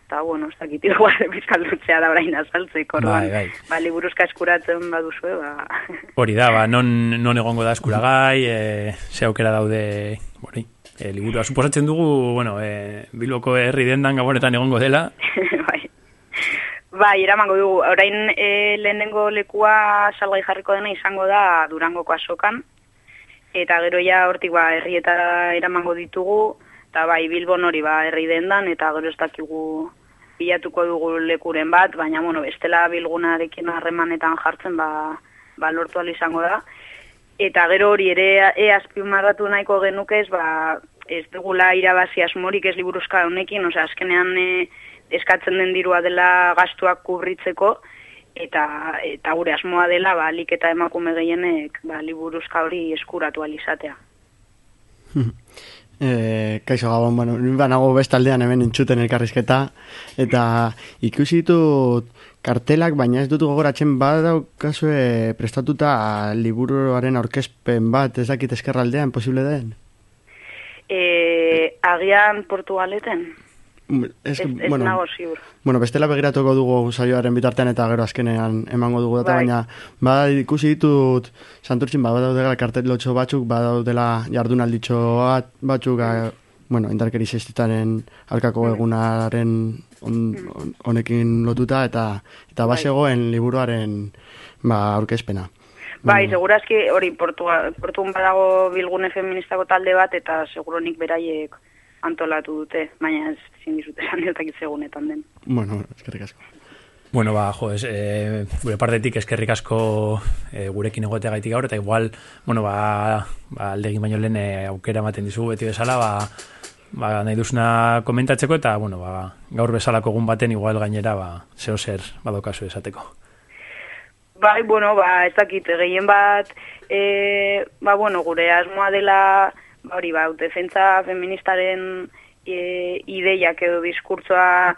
eta bueno, ez dakit igual bizkaldutzea da orain azaltzeko, orduan, bai, bai. ba, liburuzka eskuratzen baduzue, ba... Hori da, ba, non, non egongo da eskuragai, e, ze aukera daude, bori, e, liburua suposatzen dugu, bueno, e, bilboko herri dendan gabonetan egongo dela. bai. Bai, eramango dugu, orain e, lehenengo lekua salgai jarriko dena izango da Durangoko asokan, eta gero ja hortik ba, herrieta eramango ditugu, eta bai Bilbon hori ba herri dendan eta gero ez dakigu bilatuko dugu lekuren bat, baina bueno, bestela bilgunarekin harremanetan jartzen ba, ba lortu izango da. Eta gero hori ere e azpimarratu nahiko genuke ez ba ez dugula irabazi asmorik ez liburuzka honekin, osea azkenean e, eskatzen den dirua dela gastuak kubritzeko eta eta gure asmoa dela ba lik eta emakume gehienek ba liburuzka hori eskuratu alizatea. E, kaixo gabon, bueno, banago bestaldean hemen entzuten elkarrizketa, eta ikusi ditut kartelak, baina ez dut gogoratzen badaukazue prestatuta liburuaren aurkezpen bat, ez eskerraldean, posible den? E, agian Portugaleten? Es, es, bueno, nago Bueno, bestela begiratuko dugu saioaren bitartean eta gero azkenean emango dugu data, bai. baina ba, ikusi ditut santurtzin ba, badaudela kartelotxo batzuk, badaudela jardunalditxo bat, batzuk, a, bueno, indarkeri zestitaren alkako mm. egunaren honekin lotuta eta eta bai. basegoen liburuaren ba, aurkezpena. Bai, bueno. segurazki hori portuan badago bilgune feministako talde bat eta seguronik beraiek antolatu dute, baina ez zin dizute esan diotak izegunetan den. Bueno, eskerrik asko. Bueno, ba, jo, es, e, gure partetik eskerrik asko e, gurekin egotea gaitik gaur, eta igual, bueno, ba, ba aldegin baino lehen e, aukera ematen dizugu beti bezala, ba, ba, nahi duzuna komentatzeko, eta, bueno, ba, gaur bezalako egun baten igual gainera, ba, zeo zer badokazu esateko. Bai, bueno, ba, ez dakit, gehien bat, e, ba, bueno, gure asmoa dela, hori ba, defentza feministaren e, ideiak edo diskurtsoa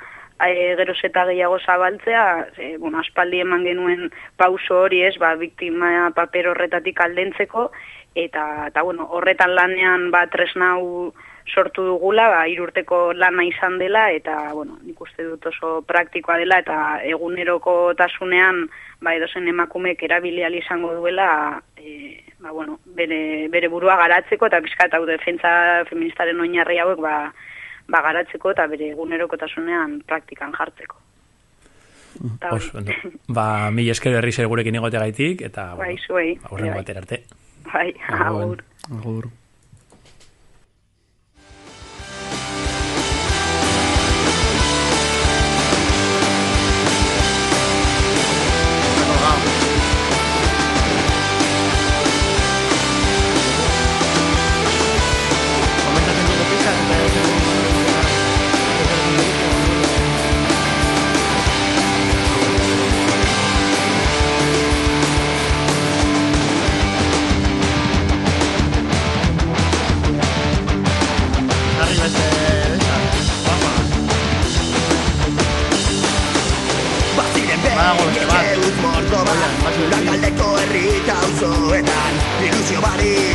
e, geroz eta gehiago zabaltzea, e, bueno, aspaldi eman genuen pauso hori ez, ba, biktima paper horretatik aldentzeko, eta, eta bueno, horretan lanean ba, tresnau sortu dugula, ba, irurteko lana izan dela, eta, bueno, nik uste dut oso praktikoa dela, eta eguneroko tasunean, ba, edozen emakumeek erabilial izango duela, e, ba, bueno, bere, bere burua garatzeko eta bizkat hau defentza feministaren oinarri hauek ba, ba garatzeko eta bere egunerokotasunean praktikan jartzeko. Os, no. Ba, mi esker berri zer gurekin egote gaitik, eta, bai, zuei, ba, bai. arte. Bai, agur. Agur. Ilusio barik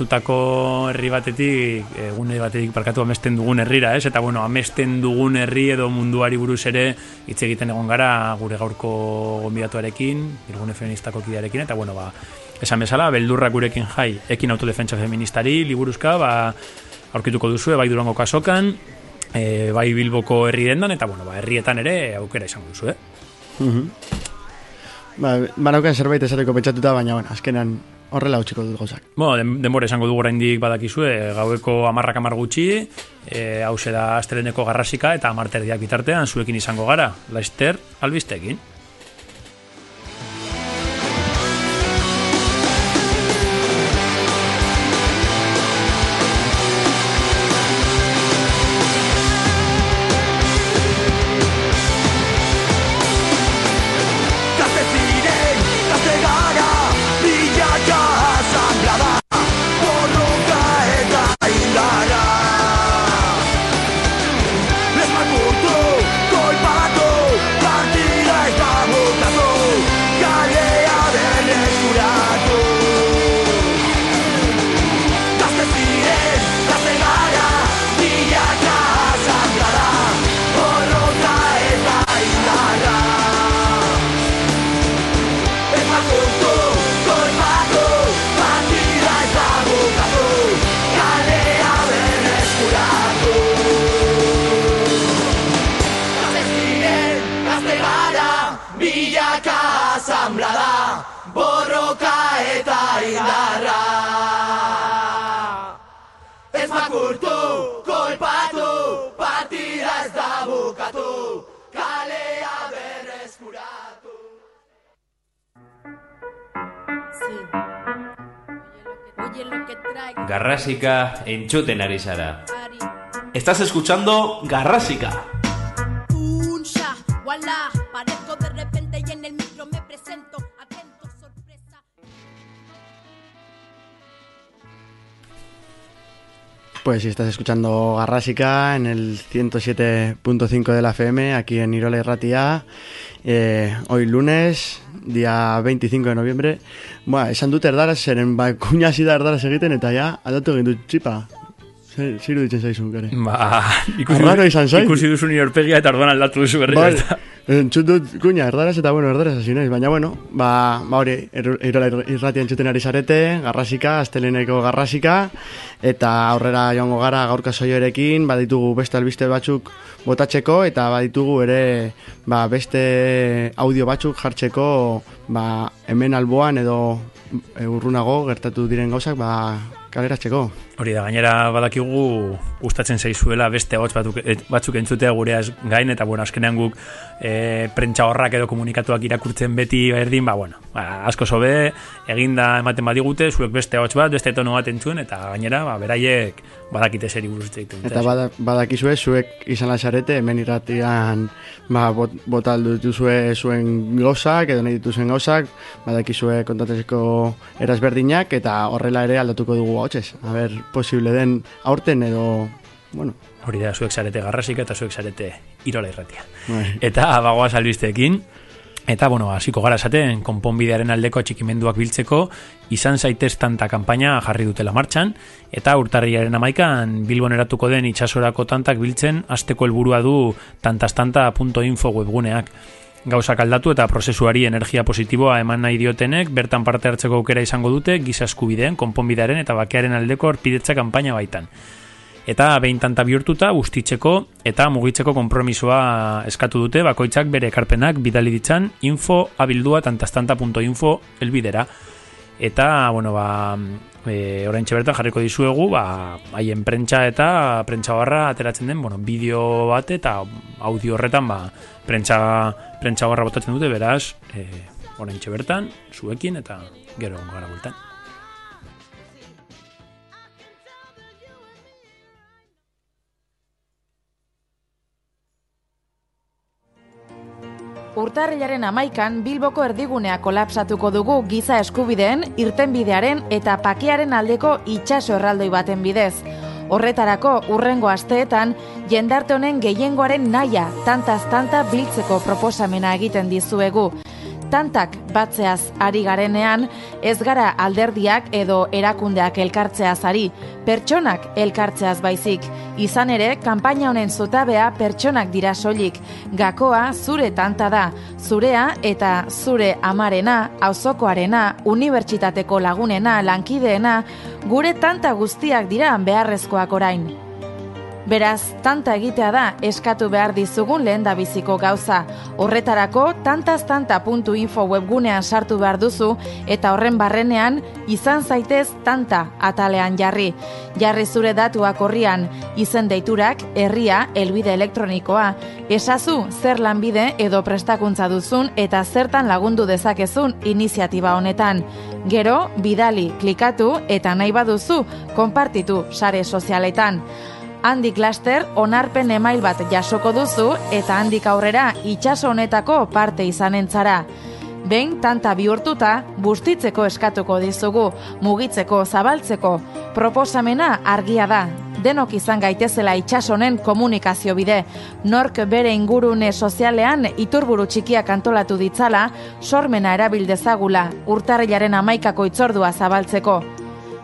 amestutako herri batetik, egune batetik parkatu amesten dugun herrira, ez? Eta, bueno, amesten dugun herri edo munduari buruz ere hitz egiten egon gara gure gaurko gonbidatuarekin, irgune feministako kidearekin, eta, bueno, ba, esan bezala, beldurra gurekin jai, ekin autodefentsa feministari, liburuzka, ba, aurkituko duzue, bai durango kasokan, e, bai bilboko herri dendan, eta, bueno, ba, herrietan ere aukera izango duzue. Ba, banauken zerbait esateko pentsatuta, baina, bueno, azkenan horrela utziko dut gauzak. Bueno, den, denbora esango dugu oraindik badakizue, gaueko amarrak amar gutxi, e, hau da astreneko garrasika eta amarterdiak bitartean zuekin izango gara, Laister albistekin. Oye lo que traigo, Garrasika entzuten ari zara. Ari. Estás escuchando Garrásica. Un sha, wala, parezco de repente y en el micro me presento. Atento, sorpresa. Pues si estás escuchando Garrásica en el 107.5 de la FM, aquí en Irola y Ratia, eh, hoy lunes, día 25 de noviembre. Ba, esan dut erdaraz, zeren ba, kuña hasi da erdaraz egiten, eta ja, aldatu egin dut txipa. Zer ziru ditzen zaizun, gare. Ba, ikusi, Arraro izan zain. ikusi duzu nire orpegia eta orduan aldatu duzu berri. Bai, entzut dut kuña, erdaraz eta bueno, erdaraz hasi naiz, baina bueno, ba, ba hori, irola ir- irratia entzuten ari zarete, garrasika, asteleneko garrasika, eta aurrera joango gara gaurka soioerekin, baditugu beste albiste batzuk botatzeko, eta baditugu ere, ba, beste audio batzuk jartzeko, ba, hemen alboan edo urrunago gertatu diren gauzak, ba, kaleratzeko. Hori da, gainera badakigu gustatzen zaizuela beste hots batzuk, et- batzuk entzutea gureaz gain, eta bueno, azkenean guk e, prentsa horrak edo komunikatuak irakurtzen beti berdin, ba, bueno, ba, asko sobe, eginda ematen badigute, zuek beste hots bat, beste tono bat entzun, eta gainera, ba, beraiek badakite zeri buruz dute. Eta bada, badakizue zuek izan lasarete hemen irratian ba, bot, botaldu dituzue zuen gauzak edo nahi dituzuen gauzak badakizue kontatzeko erazberdinak eta horrela ere aldatuko dugu hotzez. A ber, posible den aurten edo, bueno, Hori da, zuek zarete garrasika eta zuek zarete irola irratia. bai. Eta bagoaz albisteekin, eta, bueno, hasiko gara esaten, konponbidearen aldeko atxikimenduak biltzeko, izan zaitez tanta kanpaina jarri dutela martxan, eta urtarriaren amaikan Bilbon eratuko den itxasorako tantak biltzen, asteko helburua du tantastanta.info webguneak. Gauzak aldatu eta prozesuari energia positiboa eman nahi diotenek, bertan parte hartzeko aukera izango dute, giza eskubideen, konponbidearen eta bakearen aldeko orpidetza kanpaina baitan. Eta behin tanta bihurtuta bustitzeko eta mugitzeko konpromisoa eskatu dute bakoitzak bere ekarpenak bidali ditzan info abildua tantastanta.info elbidera eta bueno ba e, oraintxe bertan jarriko dizuegu ba haien prentsa eta prentsa barra ateratzen den bueno bideo bat eta audio horretan ba prentsa prentsa barra botatzen dute beraz e, oraintxe bertan zuekin eta gero gara bueltan Urtarrilaren amaikan Bilboko erdigunea kolapsatuko dugu giza eskubideen, irtenbidearen eta pakearen aldeko itxaso erraldoi baten bidez. Horretarako urrengo asteetan jendarte honen gehiengoaren naia tantaz tanta biltzeko proposamena egiten dizuegu. Tantak batzeaz ari garenean, ez gara alderdiak edo erakundeak elkartzeaz ari, pertsonak elkartzeaz baizik. Izan ere, kanpaina honen zutabea pertsonak dira soilik. Gakoa zure tanta da, zurea eta zure amarena, auzokoarena, unibertsitateko lagunena, lankideena, gure tanta guztiak dira beharrezkoak orain. Beraz, tanta egitea da eskatu behar dizugun lehen biziko gauza. Horretarako, tantaztanta.info webgunean sartu behar duzu eta horren barrenean izan zaitez tanta atalean jarri. Jarri zure datuak horrian, izen deiturak, herria, elbide elektronikoa. Esazu zer lanbide edo prestakuntza duzun eta zertan lagundu dezakezun iniziatiba honetan. Gero, bidali, klikatu eta nahi baduzu, konpartitu sare sozialetan. Handik laster onarpen email bat jasoko duzu eta handik aurrera itxaso honetako parte izanen zara. Behin tanta bihurtuta, bustitzeko eskatuko dizugu, mugitzeko, zabaltzeko. Proposamena argia da. Denok izan gaitezela itxasonen komunikazio bide. Nork bere ingurune sozialean iturburu txikiak antolatu ditzala, sormena erabil dezagula, urtarrilaren amaikako itzordua zabaltzeko.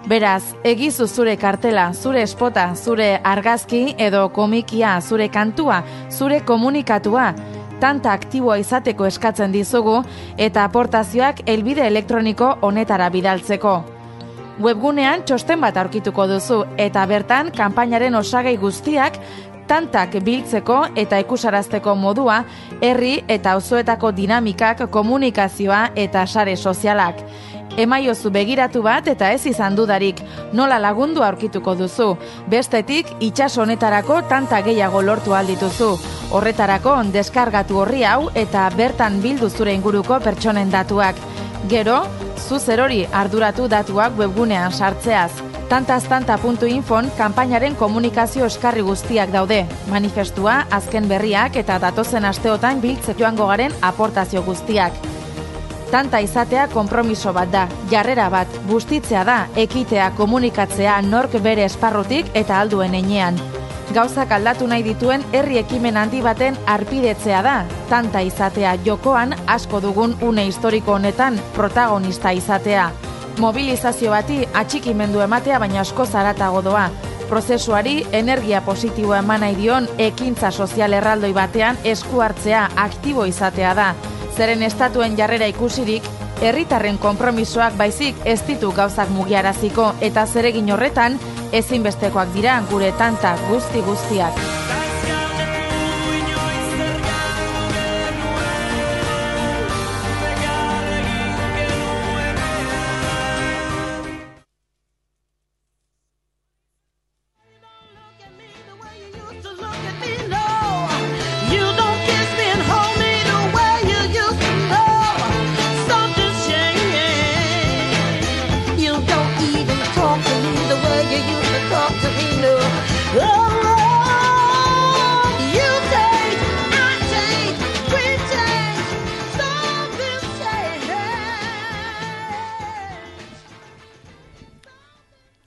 Beraz, egizu zure kartela, zure espota, zure argazki edo komikia, zure kantua, zure komunikatua, tanta aktiboa izateko eskatzen dizugu eta aportazioak elbide elektroniko honetara bidaltzeko. Webgunean txosten bat aurkituko duzu eta bertan kanpainaren osagai guztiak tantak biltzeko eta ikusarazteko modua, herri eta auzoetako dinamikak, komunikazioa eta sare sozialak. Emaiozu begiratu bat eta ez izan dudarik, nola lagundu aurkituko duzu. Bestetik, itxaso honetarako tanta gehiago lortu aldituzu. Horretarako, deskargatu horri hau eta bertan bildu zure inguruko pertsonen datuak. Gero, zu zerori arduratu datuak webgunean sartzeaz. Tantaztanta.infon kanpainaren komunikazio eskarri guztiak daude. Manifestua, azken berriak eta datozen asteotan biltzek joango garen aportazio guztiak. Tanta izatea konpromiso bat da, jarrera bat, bustitzea da, ekitea, komunikatzea nork bere esparrutik eta alduen enean. Gauzak aldatu nahi dituen herri ekimen handi baten arpidetzea da, tanta izatea jokoan asko dugun une historiko honetan protagonista izatea. Mobilizazio bati atxikimendu ematea baina asko zaratago doa. Prozesuari energia positiboa eman nahi dion ekintza sozial erraldoi batean esku hartzea aktibo izatea da. Zeren estatuen jarrera ikusirik, herritarren konpromisoak baizik ez ditu gauzak mugiaraziko eta zeregin horretan ezinbestekoak dira gure tanta guzti guztiak.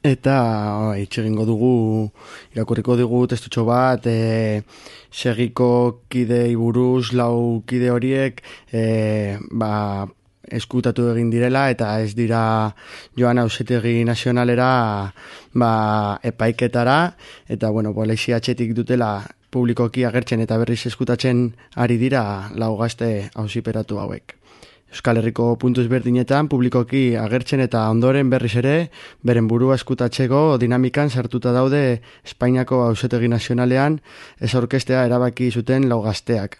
Eta oh, itxegingo dugu, irakurriko dugu testutxo bat, e, segiko kidei buruz, lau kide horiek, e, ba, eskutatu egin direla eta ez dira joan ausetegi nazionalera ba, epaiketara eta bueno, polizia atxetik dutela publikoki agertzen eta berriz eskutatzen ari dira lau gazte ausiperatu hauek. Euskal Herriko puntu ezberdinetan publikoki agertzen eta ondoren berriz ere beren burua eskutatzeko dinamikan sartuta daude Espainiako Ausetegi Nazionalean ez orkestea erabaki zuten lau gazteak.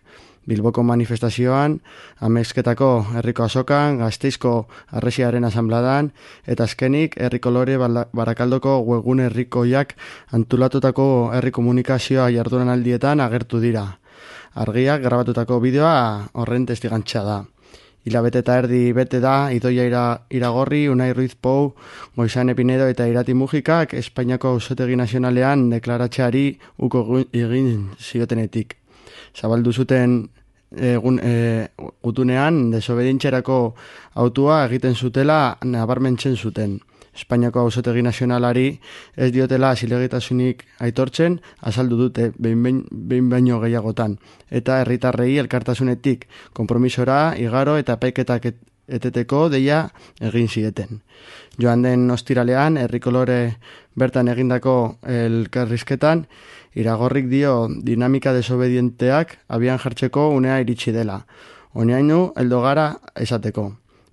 Bilboko manifestazioan, amezketako herriko azokan, gazteizko arresiaren asambladan, eta azkenik herriko lore barakaldoko webgune herrikoiak antulatutako herri komunikazioa jarduran aldietan agertu dira. Argiak grabatutako bideoa horren testigantza da. Hilabete eta erdi bete da, idoia ira, iragorri, Unai Ruiz Pou, Goizane Pinedo eta Irati Mujikak Espainiako Ausotegi Nazionalean deklaratzeari uko egin ziotenetik. Zabaldu zuten egun e, gutunean desobedientxerako autua egiten zutela nabarmentzen zuten. Espainiako Ausotegi Nazionalari ez diotela zilegitasunik aitortzen, azaldu dute behin, behin, baino gehiagotan. Eta herritarrei elkartasunetik konpromisora, igaro eta paiketak et, eteteko deia egin zieten. Joan den ostiralean, herrikolore bertan egindako elkarrizketan, iragorrik dio dinamika desobedienteak abian jartzeko unea iritsi dela. Oinainu, heldo gara esateko.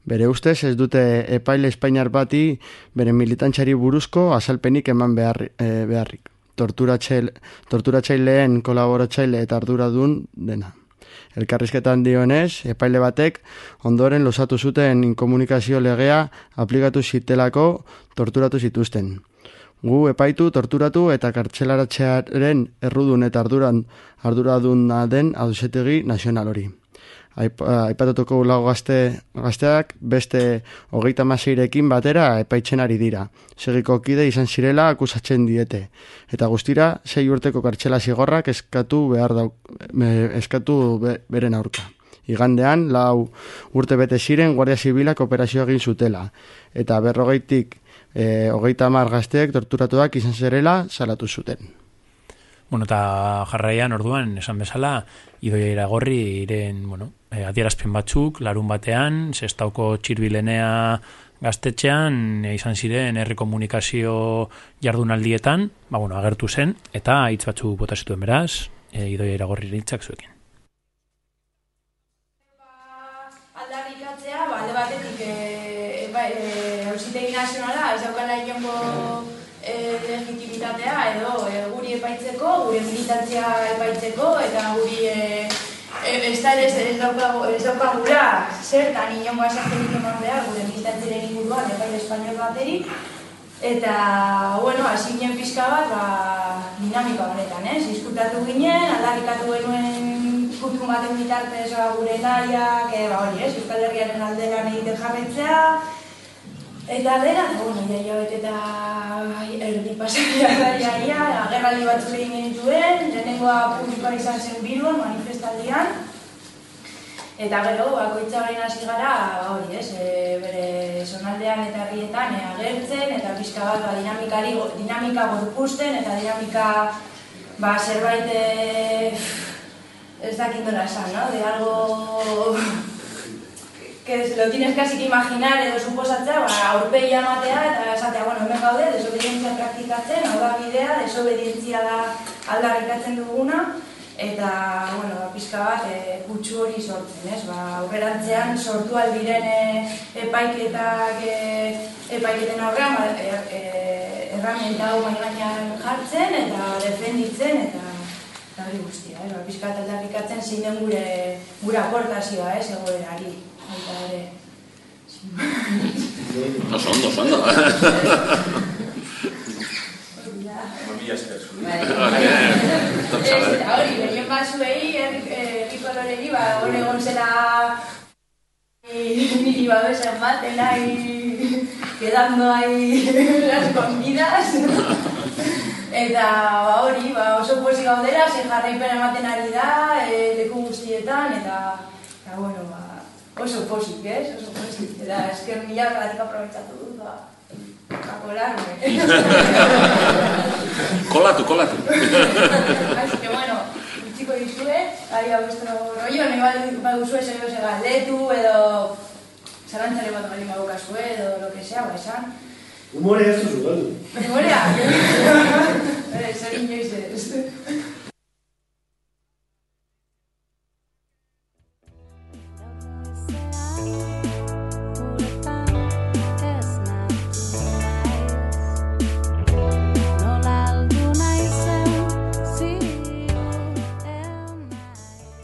Bere ustez ez dute epaile Espainiar bati bere militantxari buruzko azalpenik eman behar, e, beharrik. Torturatxail, torturatzaileen kolaboratzaile eta arduradun dena. Elkarrizketan dionez, epaile batek ondoren losatu zuten inkomunikazio legea aplikatu zitelako torturatu zituzten. Gu epaitu, torturatu eta kartxelaratxearen errudun eta arduran arduraduna den ausetegi nazional hori. Aip- Aipatutuko lau gazte, gazteak beste hogeita maseirekin batera epaitzen ari dira. Segiko kide izan zirela akusatzen diete. Eta guztira, sei urteko kartxela zigorrak eskatu behar dauk, eskatu be, beren aurka. Igandean, lau urte bete ziren Guardia Zibilak operazioa egin zutela. Eta berrogeitik e, hogeita hamar gazteek torturatuak izan zerela salatu zuten. Bueno, eta jarraian orduan, esan bezala, idoia iragorri iren, bueno, eh, adierazpen batzuk, larun batean, zestauko txirbilenea gaztetxean, eh, izan ziren herri komunikazio jardunaldietan, ba, bueno, agertu zen, eta hitz batzuk bota zituen beraz, eh, idoia iragorri hitzak zuekin. aldarrikatzea, ba, batetik e, ba, e, nazionala ez daukala inongo e, legitimitatea edo e, guri epaitzeko, gure militantzia epaitzeko eta guri e, e, ez da ez, ez, daukagu, ez daukagula zertan inongo azalpenik eman behar gure militantziaren inguruan epaile espainiol bateri eta, bueno, hasi ginen pixka bat, ba, dinamika honetan, ez? Diskutatu ginen, aldarrikatu genuen gutun baten bitartez ba, gure nahiak, e, ba, hori, ez? Euskal Herriaren alde lan egiten jarraitzea, Eta eta, bueno, jaia bete eta bai, erdi pasatia da jaia, agerraldi batzuk egin genituen, lehenengoa publikoa izan zen biruan, manifestaldian, Eta gero, bakoitza orain hasi gara, ba, hori, ez, e, bere zonaldean eta herrietan e, agertzen, eta pixka bat ba, dinamikari, dinamika gorpusten, eta dinamika ba, zerbait e, ez dakit nola esan, no? De algo que lo tienes casi que imaginar edo suposatzea, ba, aurpegia ematea eta esatea, bueno, hemen gaude, desobedientzia praktikatzen, hau da bidea, desobedientzia da aldarrikatzen duguna, eta, bueno, pixka bat, e, kutsu hori sortzen, ez? Ba, aurrerantzean sortu aldiren e, epaiketak, e, epaiketen aurrean, ba, e, e, erramienta hau gainean jartzen eta defenditzen eta eta hori guztia, eh? ba, pixka bat aldarrikatzen zein den gure, gure aportazioa, ez, egoerari. Baita ere. Oso ondo, oso ondo. Ez, eta hori, behien batzuei, herriko loreri, ba, hor egon zela eh, niri babesa ematen ahí, quedando ahí las comidas. Eta ba, hori, ba, oso posi gaudela, ze jarraipen ematen ari da, e, leku guztietan, eta, eta bueno, ba, oso posik, ez? Oso posik. Eta esker mila gatik aprobetsatu dut, ba, ba kolarme. kolatu, kolatu. Así que bueno, utziko dizue, ari hau beste rollo, nahi badu- baduzue zego ze galdetu, edo zalantzare bat bali badukazue, edo lo que sea, ba, esan. Humore ez duzu, galdu. Memoria! Eh, zer inoiz ez.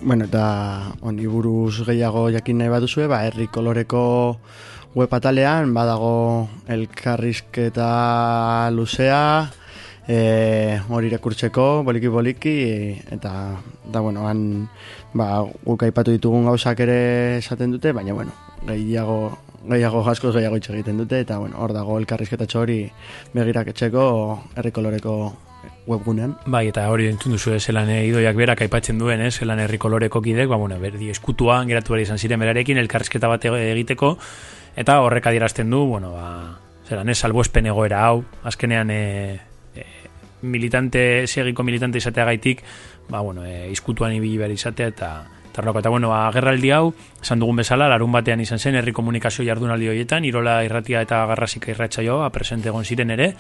Bueno, eta honi buruz gehiago jakin nahi baduzue, ba, herri koloreko web atalean, badago elkarrizketa luzea, e, hori irakurtzeko, boliki-boliki, eta, da, bueno, han, ba, guk aipatu ditugun gauzak ere esaten dute, baina, bueno, gehiago, gehiago askoz gehiago hitz egiten dute, eta, bueno, hor dago elkarrizketatxo hori begirak etxeko herri koloreko webgunean. Bai, eta hori entzun duzu zelan eh, idoiak berak aipatzen duen, eh, zelan herri koloreko kidek, ba, bueno, berdi eskutuan geratu behar izan ziren berarekin, elkarrizketa bat egiteko, eta horrek adierazten du, bueno, ba, zelan ez, salbuespen egoera hau, azkenean e, e, militante, segiko militante izateagaitik, ba, bueno, e, izkutuan ibili behar izatea, eta Tarloko, eta bueno, ba, agerraldi hau, esan dugun bezala, larun batean izan zen, herri komunikazio jardunaldi horietan, Irola irratia eta garrasika irratsaioa presente egon ziren ere,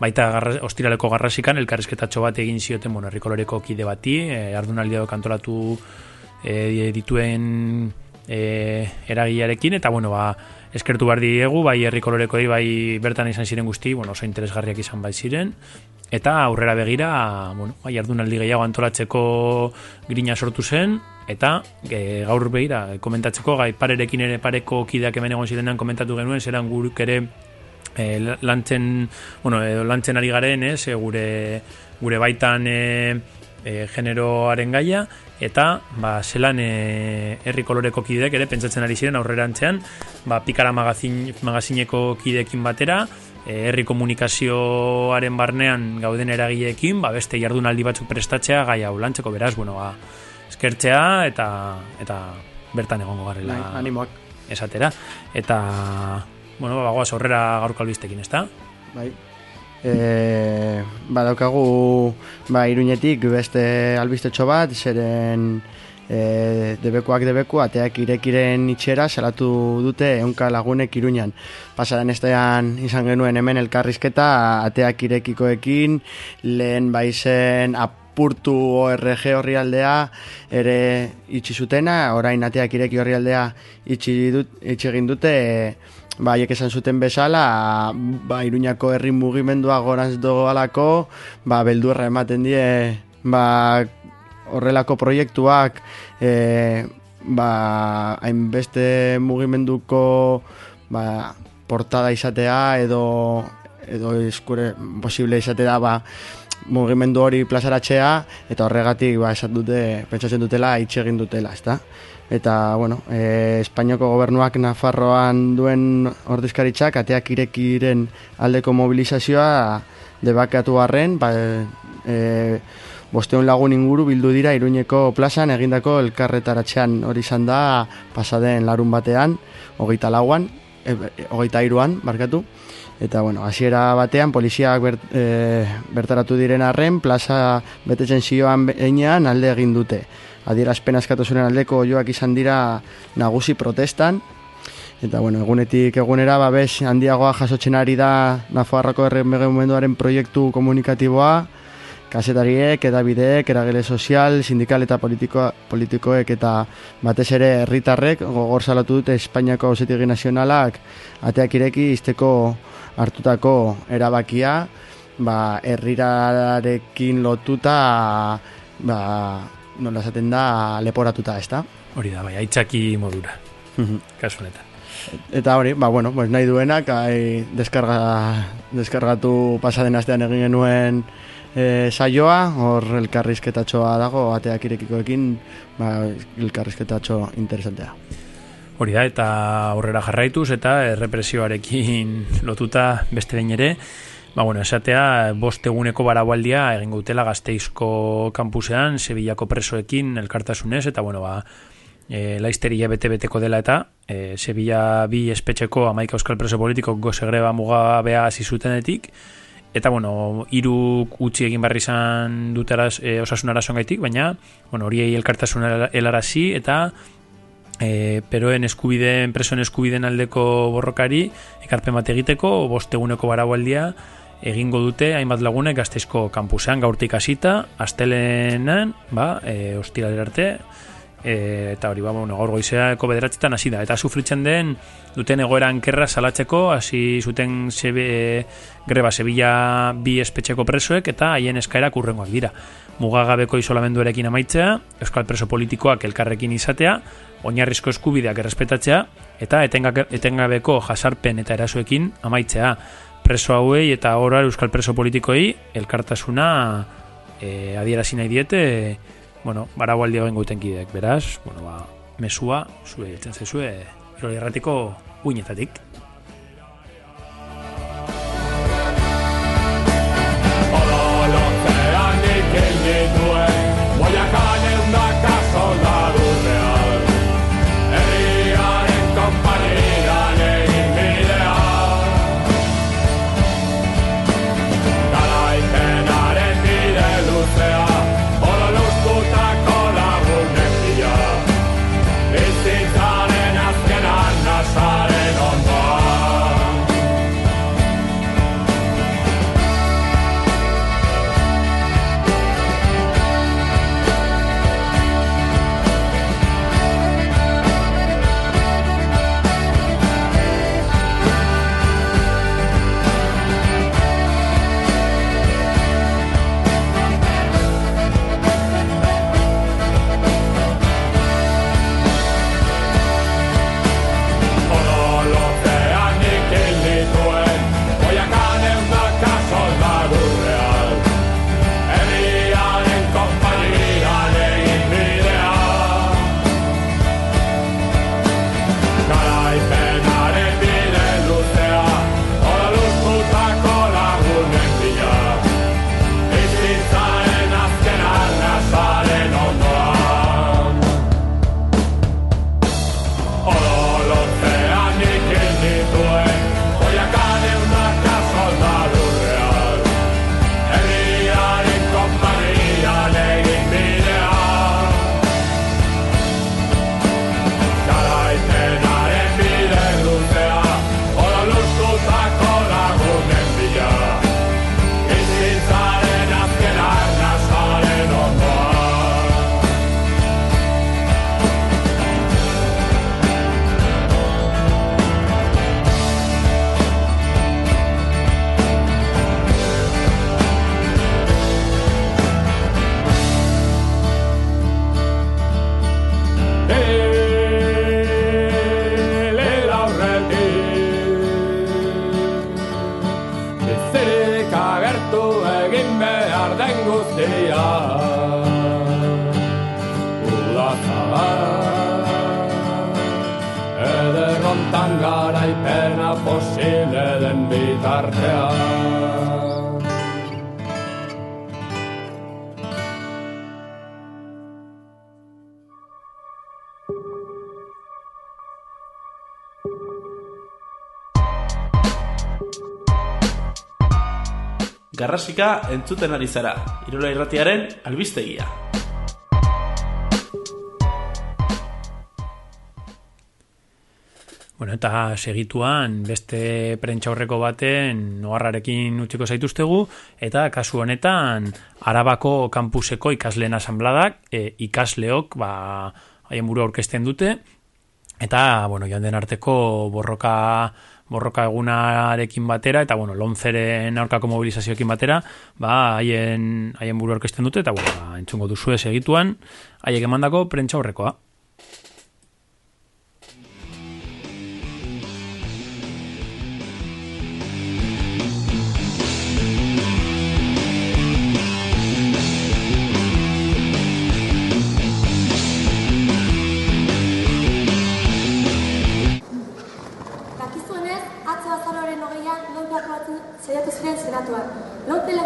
baita garra, ostiraleko garrasikan elkarrizketatxo bat egin zioten bueno, herrikoloreko kide bati, e, ardunaldi hau kantolatu e, dituen e, eragilearekin, eta bueno, ba, eskertu behar diegu, bai herrikolorekoi, bai bertan izan ziren guzti, bueno, oso interesgarriak izan bai ziren, eta aurrera begira, bueno, bai ardunaldi gehiago antolatzeko grina sortu zen, eta e, gaur begira komentatzeko, gai parerekin ere pareko kideak hemen egon zirenean komentatu genuen, zeran guruk ere e, lantzen, bueno, edo lantzen ari garen, ez, e, gure, gure baitan e, e, generoaren gaia, eta ba, zelan e, herri koloreko kideek ere pentsatzen ari ziren aurrerantzean, ba, pikara magazin, magazineko kideekin batera, e, herri komunikazioaren barnean gauden eragileekin, ba, beste jardunaldi batzuk prestatzea gai hau lantzeko beraz, bueno, ba, eskertzea eta eta bertan egongo garela Bai, animoak. esatera eta bueno, ba, bagoaz aurrera gaurko albistekin, ezta? Bai. E, badaukagu ba, iruñetik beste albistetxo bat, zeren e, debekoak debeku, ateak irekiren itxera salatu dute eunka lagunek iruñan. Pasaren estean izan genuen hemen elkarrizketa ateak irekikoekin, lehen baizen apurtu ORG horri aldea ere itxi zutena, orain ateak ireki horri aldea itxi, dut, itxi egin dute, ba, haiek esan zuten bezala, ba, iruñako herri mugimendua gorantz doalako, ba, beldurra ematen die, ba, horrelako proiektuak, e, ba, hainbeste mugimenduko, ba, portada izatea, edo, edo eskure posible izatea, ba, mugimendu hori plazaratzea, eta horregatik, ba, esat dute, pentsatzen dutela, itxe egin dutela, ezta? Eta, bueno, e, Espainiako gobernuak Nafarroan duen ordezkaritzak ateak irekiren aldeko mobilizazioa debakatu arren, ba, e, bosteun lagun inguru bildu dira Iruñeko plazan egindako elkarretaratzean hori izan da pasaden larun batean, hogeita lauan, e, hogeita iruan, barkatu. Eta, bueno, hasiera batean, poliziak bert, e, bertaratu diren arren, plaza betetzen zioan einean alde egin dute adierazpen askatasunen aldeko joak izan dira nagusi protestan. Eta, bueno, egunetik egunera, babes handiagoa jasotzen ari da Nafarroko erremegumenduaren proiektu komunikatiboa, kasetariek, edabideek, eragile sozial, sindikal eta politikoa, politikoek eta batez ere herritarrek gogor salatu dute Espainiako Ausetegi Nazionalak ateak ireki izteko hartutako erabakia, ba, herrirarekin lotuta, ba, nola esaten da, leporatuta, ezta? Hori da, bai, aitzaki modura, kasu honetan. Eta hori, ba, bueno, pues nahi duenak, ai, deskarga, deskargatu pasaden astean egin genuen e, saioa, hor elkarrizketatxoa dago, ateak irekikoekin, ba, elkarrizketatxo interesantea. Hori da, eta aurrera jarraituz eta errepresioarekin lotuta beste behin ere, ba, bueno, esatea, bost eguneko barabaldia egingo dutela gazteizko kampusean, Sevillako presoekin elkartasunez, eta bueno, ba, e, laizteria bete-beteko dela eta e, Sevilla bi espetxeko amaika euskal preso politiko goze greba mugabea hasi zutenetik, eta bueno, hiru utzi egin barri izan duteraz e, osasun gaitik, baina bueno, horiei elkartasun helarazi eta e, peroen eskubideen, presoen eskubideen aldeko borrokari ekarpen bat egiteko, bost eguneko baraualdia egingo dute hainbat lagunek gazteizko kampusean gaurtik hasita, astelenan, ba, e, arte, e, eta hori, ba, bueno, gaur goizeako bederatzetan hasi da, eta sufritzen den duten egoera ankerra salatzeko, hasi zuten sebe, greba Sevilla bi espetxeko presoek, eta haien eskaerak urrengoak dira. Mugagabeko isolamenduarekin amaitzea, euskal preso politikoak elkarrekin izatea, oinarrizko eskubideak errespetatzea, eta etenga- etengabeko jasarpen eta erasoekin amaitzea. Preso hauei eta ora euskal preso politikoi elkartasuna e, adierazi nahi diete, bueno, baraualdi egin guten kideek, beraz, bueno, ba, mesua, zue, etzen zezue, iroli erratiko uinetatik. Garrasika entzuten ari zara, Irola Irratiaren albistegia. Bueno, eta segituan beste prentxaurreko baten noarrarekin utziko zaituztegu, eta kasu honetan Arabako kampuseko ikasleen asambladak, e, ikasleok, ba, haien buru aurkezten dute, eta, bueno, joan den arteko borroka borroka egunarekin batera, eta, bueno, lonzeren aurkako mobilizazioekin batera, ba, haien, haien buru aurkezten dute, eta, bueno, ba, entzungo duzu segituan, haiek emandako prentxaurrekoa.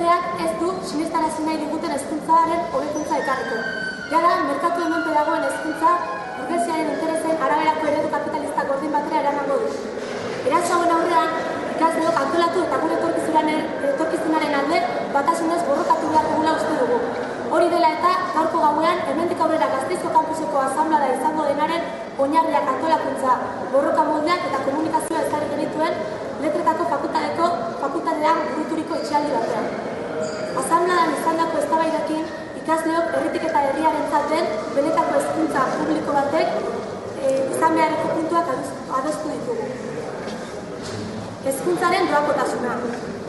Legeak ez du sinestarazi nahi diguten hezkuntzaren hobekuntza ekarriko. Jada, merkatu hemen dagoen hezkuntza burgesiaren interesen araberako eredu kapitalista gordin batera eramango du. Eraso hauen aurrean, ikasleok antolatu eta gure etorkizunaren, alde batasunez borrokatu behar dugula uste dugu. Hori dela eta gaurko gauean hemendik aurrera Gasteizko kampuseko asamblada izango denaren oinarriak antolakuntza, borroka moldeak eta komunikazioa ezarri genituen letretako fakultateko fakultatean buruturiko itxialdi batean. Asambladan izandako eztabaidakin ikasleok herritik eta herriaren den benetako hezkuntza publiko batek e, izan beharreko puntuak ados- adostu ditugu. Hezkuntzaren doakotasuna.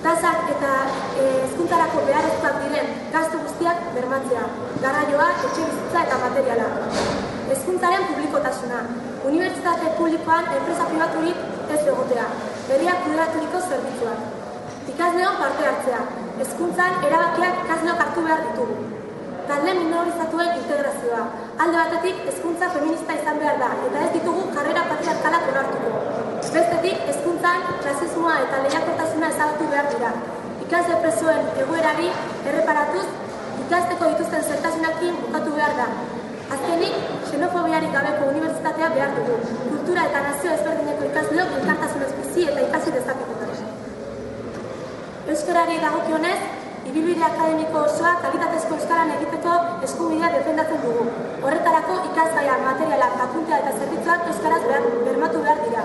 Tazak eta e, hezkuntzarako beharrezkoak diren gastu guztiak bermatzea. Garraioa, etxe bizitza eta materiala. Hezkuntzaren publikotasuna. Unibertsitate publikoan enpresa pribaturik ez egotea. Berriak kudeaturiko zerbitzuak. Ikasleon parte hartzea. Hezkuntzan erabakiak ikasleok hartu behar ditugu. Talde minorizatuen integrazioa. Alde batetik, hezkuntza feminista izan behar da, eta ez ditugu karrera patriarkalak onartuko. Bestetik, hezkuntzan rasismoa eta lehiakortasuna ezagatu behar dira. Ikasle presoen egoerari erreparatuz, ikasteko dituzten zertasunakin bukatu behar da. Azkenik, xenofobiarik gabeko unibertsitatea behar dugu. Kultura eta nazio ezberdineko ikasleok elkartasunez bizi eta ikasi dezakegu. Euskarari dagokionez, ibilbide akademiko osoa kalitatezko euskaran egiteko eskubidea defendatzen dugu. Horretarako ikasgaia, materialak, apuntea eta zerbitzuak euskaraz behar, bermatu behar dira.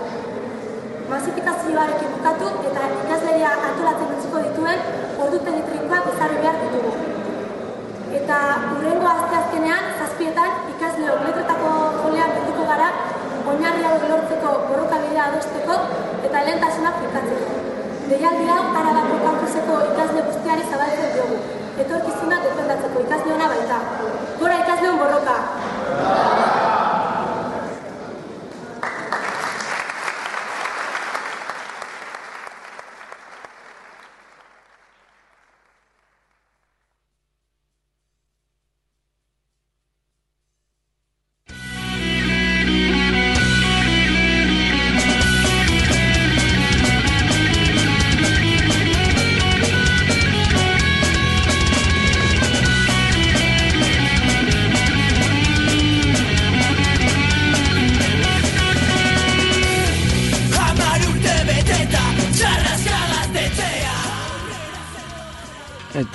Masifikazioarekin bukatu eta ikasleria antolatzen utziko dituen ordutegi trinkoak ezarri behar ditugu. Eta urrengo asteazkenean, zazpietan, ikasleok letretako jolean bilduko gara, oinarri hauek lortzeko borroka bidea adosteko eta lehentasuna finkatzeko. Deialdi hau Arabako kampuseko ikasle guztiari zabaltzen diogu. Etorkizuna defendatzeko ikasle ona baita. Gora ikasleon borroka!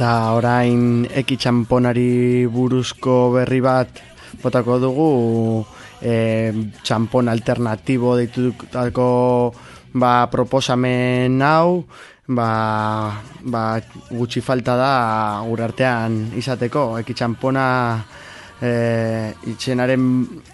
Eta orain eki txamponari buruzko berri bat botako dugu e, txampon alternatibo deitutako ba, proposamen hau ba, ba, gutxi falta da gure artean izateko. Eki txampona e, itxenaren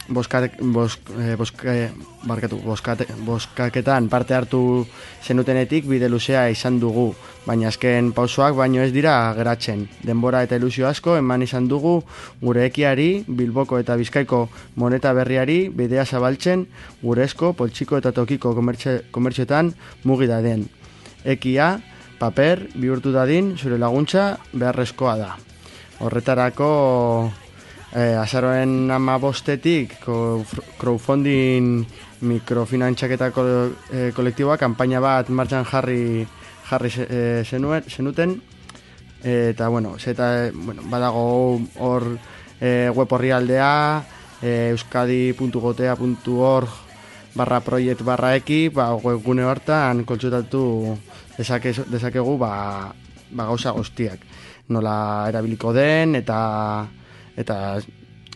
boskak, bosk, e, bosk, e, barkatu, boskate, boskaketan parte hartu zenutenetik bide luzea izan dugu, baina azken pausoak baino ez dira geratzen. Denbora eta ilusio asko eman izan dugu gure ekiari, Bilboko eta Bizkaiko moneta berriari bidea zabaltzen gurezko, poltsiko eta tokiko komertxe, komertxetan mugi den. Ekia, paper, bihurtu dadin, zure laguntza beharrezkoa da. Horretarako eh, azaroen ama bostetik crowdfunding mikrofinantxaketa ko- eh, kolektiboa kanpaina bat martxan jarri jarri ze- eh, zenuen, zenuten. Eh, eta bueno, zeta, bueno, badago hor eh, web horri aldea eh, euskadi.gotea.org barra proiekt barra eki ba, webgune hortan kontsultatu dezake, dezakegu ba, ba gauza guztiak. Nola erabiliko den eta eta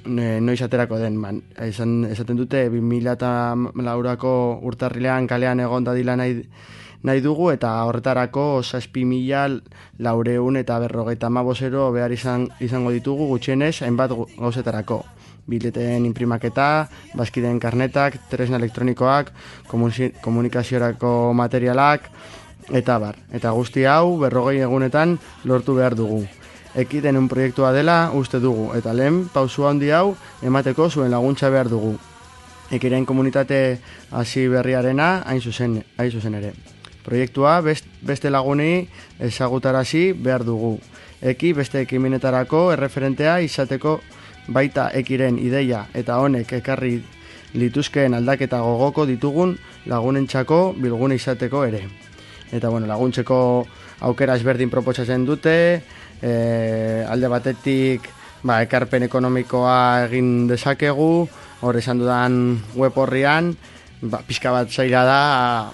ne- noiz aterako den. Man, esan, esaten dute 2004ako urtarrilean kalean egon dadila nahi, nahi dugu eta horretarako saspi mila laureun eta berrogeita amabosero behar izan, izango ditugu gutxienez hainbat gauzetarako. Bileten imprimaketa, bazkideen karnetak, tresna elektronikoak, komunikaziorako materialak, eta bar. Eta guzti hau berrogei egunetan lortu behar dugu. Ekiten un proiektua dela uste dugu, eta lehen pausu handi hau emateko zuen laguntza behar dugu. Ekiren komunitate hasi berriarena hain zuzen, hain zuzen ere. Proiektua best, beste laguni ezagutarazi behar dugu. Eki beste ekimenetarako erreferentea izateko baita ekiren ideia eta honek ekarri lituzkeen aldaketa gogoko ditugun lagunentzako bilgune izateko ere. Eta bueno, laguntzeko aukera ezberdin proposatzen dute, e, alde batetik ba, ekarpen ekonomikoa egin dezakegu, hor esan dudan web horrian, ba, pixka bat zaila da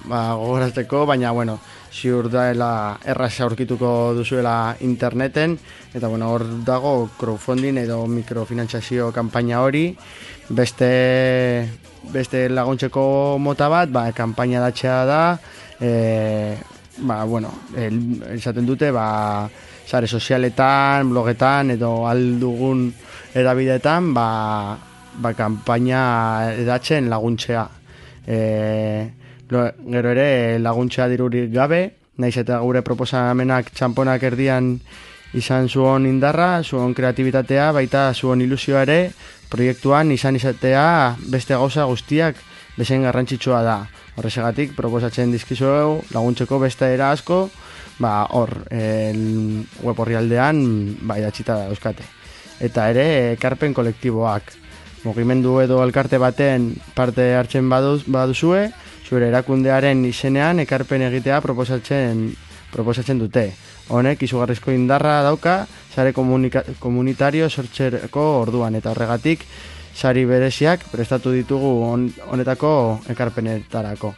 ba, gogoratzeko, baina bueno, ziur daela erraz aurkituko duzuela interneten, eta bueno, hor dago crowdfunding edo mikrofinantzazio kanpaina hori, beste, beste laguntzeko mota bat, ba, kanpaina datxea da, e, ba, bueno, esaten dute, ba, sare sozialetan, blogetan, edo aldugun edabidetan, ba, ba, kanpaina edatzen laguntzea. E, gero ere laguntzea dirurik gabe, naiz eta gure proposamenak txamponak erdian izan zuon indarra, zuon kreatibitatea, baita zuon ilusioa ere, proiektuan izan izatea beste gauza guztiak bezain garrantzitsua da. Horrexegatik proposatzen dizkizuegu laguntzeko beste era asko, ba hor el web orrialdean ba idatzita da euskate. Eta ere ekarpen kolektiboak. Mugimendu edo elkarte baten parte hartzen baduz, baduzue, zure erakundearen izenean ekarpen egitea proposatzen proposatzen dute. Honek izugarrizko indarra dauka sare komunitario sortzereko orduan eta horregatik sari bereziak prestatu ditugu hon- honetako ekarpenetarako.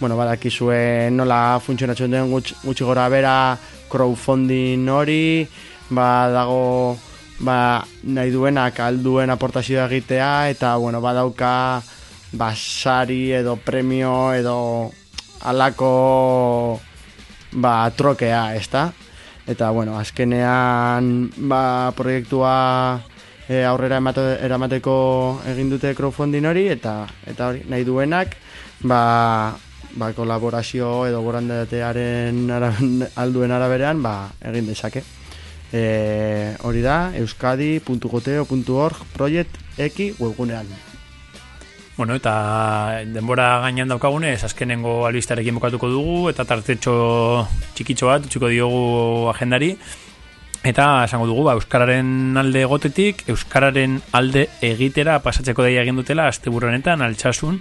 Bueno, badakizue nola funtzionatzen duen gutxi, gutxi gora bera crowdfunding hori, ba dago ba, nahi duenak alduen aportazioa egitea eta bueno, badauka ba, sari edo premio edo alako ba, trokea, ezta? Eta, bueno, azkenean ba, proiektua e, aurrera emate, eramateko egin dute crowdfunding hori eta eta hori nahi duenak ba, ba kolaborazio edo borandatearen ara, alduen araberean ba, egin dezake. E, hori da euskadi.goteo.org project eki webgunean. Bueno, eta denbora gainean daukagunez, azkenengo albistarekin bukatuko dugu, eta tartetxo txikitxo bat, utxiko diogu agendari, eta esango dugu, ba, Euskararen alde egotetik, Euskararen alde egitera pasatzeko daia egin dutela, azte honetan, altxasun,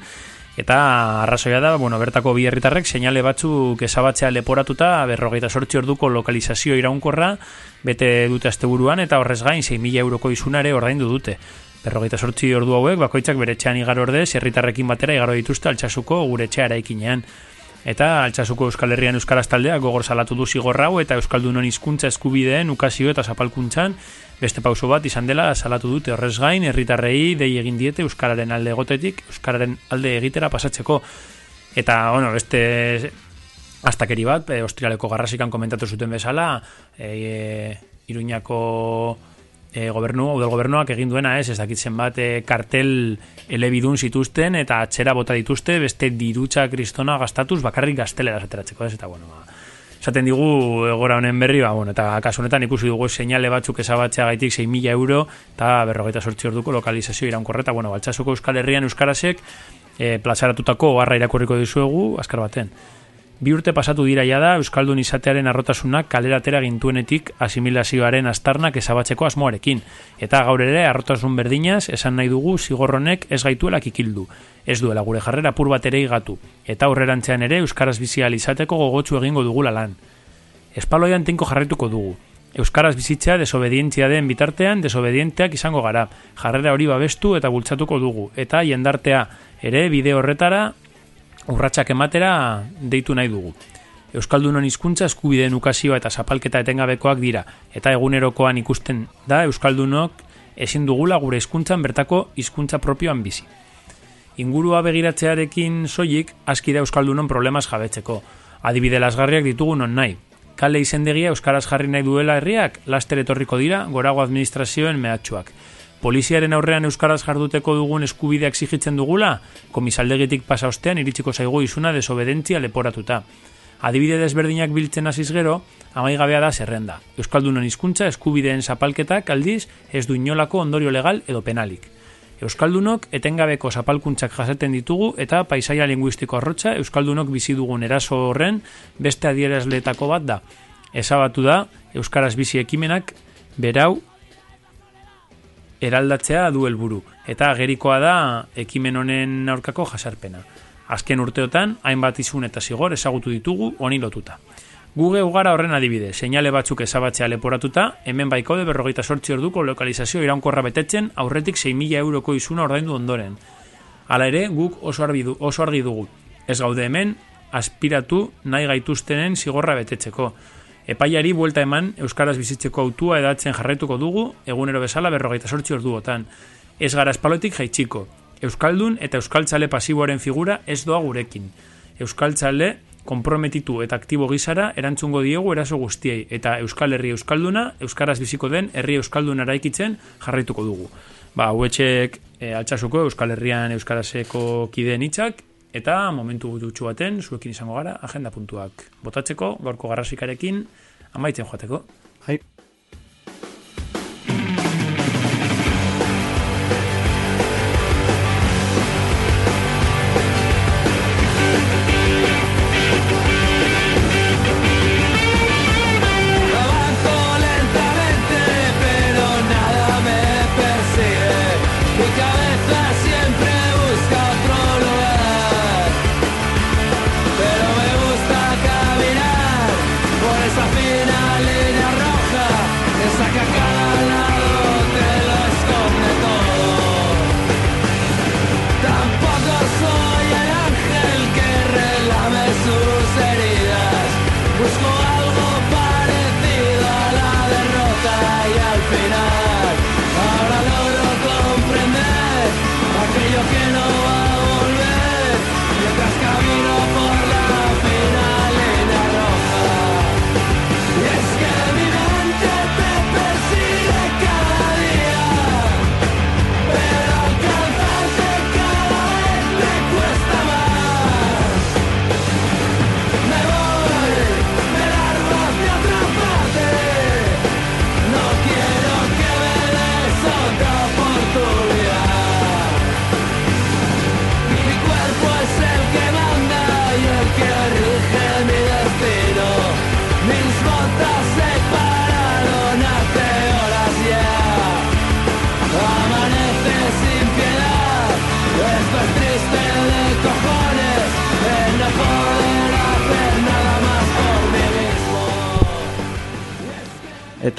eta arrazoia da, bueno, bertako bi herritarrek seinale batzuk ezabatzea leporatuta, berrogeita sortzi orduko lokalizazio iraunkorra, bete dute asteburuan eta horrez gain 6.000 euroko izunare ordaindu dute. Berrogeita sortzi ordu hauek, bakoitzak bere etxean igar ordez, herritarrekin batera igaro dituzte altxasuko gure etxea eraikinean. Eta altxasuko Euskal Herrian Euskaraz taldea gogor salatu du zigorra hau eta Euskaldunon hizkuntza eskubideen ukazio eta zapalkuntzan beste pauso bat izan dela salatu dute horrez gain herritarrei dei egin diete Euskararen alde egotetik Euskararen alde egitera pasatzeko. Eta, bueno, beste astakeri bat, e, Ostrialeko garrasikan komentatu zuten bezala, e, Iruñako e, gobernu, udal gobernuak egin duena ez, ez dakitzen bat e, kartel elebidun zituzten eta atxera bota dituzte beste dirutza kristona gastatuz bakarrik gaztelera ateratzeko ez, eta bueno, ba, esaten digu egora honen berri, ba, bueno, eta kasu honetan ikusi dugu seinale batzuk ezabatzea gaitik 6.000 euro eta berrogeita sortzi orduko lokalizazio iraunkorreta, bueno, baltsasuko Euskal Herrian Euskarasek e, plazaratutako garra irakurriko dizuegu, azkar baten. Bi urte pasatu dira jada Euskaldun izatearen arrotasunak kaleratera gintuenetik asimilazioaren astarnak ezabatzeko asmoarekin. Eta gaur ere arrotasun berdinaz esan nahi dugu zigorronek ez gaituelak ikildu. Ez duela gure jarrera pur bat ere igatu. Eta aurrerantzean ere Euskaraz bizial izateko gogotsu egingo dugula lan. Espaloian tinko jarraituko dugu. Euskaraz bizitzea desobedientzia den bitartean desobedienteak izango gara. Jarrera hori babestu eta bultzatuko dugu. Eta jendartea ere bide horretara urratsak ematera deitu nahi dugu. Euskaldunon hizkuntza eskubideen ukazioa eta zapalketa etengabekoak dira, eta egunerokoan ikusten da Euskaldunok ezin dugula gure hizkuntzan bertako hizkuntza propioan bizi. Ingurua begiratzearekin soilik aski da euskaldunon problemas jabetzeko. Adibide lasgarriak ditugu non nahi. Kale izendegia euskaraz jarri nahi duela herriak laster etorriko dira gorago administrazioen mehatxuak. Poliziaren aurrean euskaraz jarduteko dugun eskubidea exigitzen dugula, komisaldegitik pasa ostean iritsiko zaigu izuna desobedentzia leporatuta. Adibide desberdinak biltzen hasiz gero, amaigabea da zerrenda. Euskaldunon hizkuntza eskubideen zapalketak aldiz ez du inolako ondorio legal edo penalik. Euskaldunok etengabeko zapalkuntzak jasaten ditugu eta paisaia linguistiko arrotza Euskaldunok bizi dugun eraso horren beste adierazleetako bat da. Ezabatu da Euskaraz bizi ekimenak berau eraldatzea du helburu eta agerikoa da ekimen honen aurkako jasarpena. Azken urteotan hainbat izun eta zigor ezagutu ditugu honi lotuta. Guge ugara horren adibide, seinale batzuk ezabatzea leporatuta, hemen baikode berrogeita sortzi orduko lokalizazio iraunkorra betetzen aurretik 6.000 euroko izuna ordaindu ondoren. Hala ere, guk oso argi, du, oso argi dugu. Ez gaude hemen, aspiratu nahi gaituztenen zigorra betetzeko. Epaiari buelta eman Euskaraz bizitzeko autua edatzen jarraituko dugu, egunero bezala berrogeita sortzi orduotan. Ez gara espalotik jaitsiko. Euskaldun eta Euskaltzale pasiboaren figura ez doa gurekin. Euskaltzale konprometitu eta aktibo gizara erantzungo diegu eraso guztiei eta Euskal Herri Euskalduna Euskaraz biziko den herri Euskalduna eraikitzen jarraituko dugu. Ba, hauetxek e, altxasuko Euskal Herrian Euskarazeko kideen hitzak eta momentu gutxu baten zuekin izango gara agenda puntuak botatzeko, gaurko garrasikarekin عملت يا اخواتكم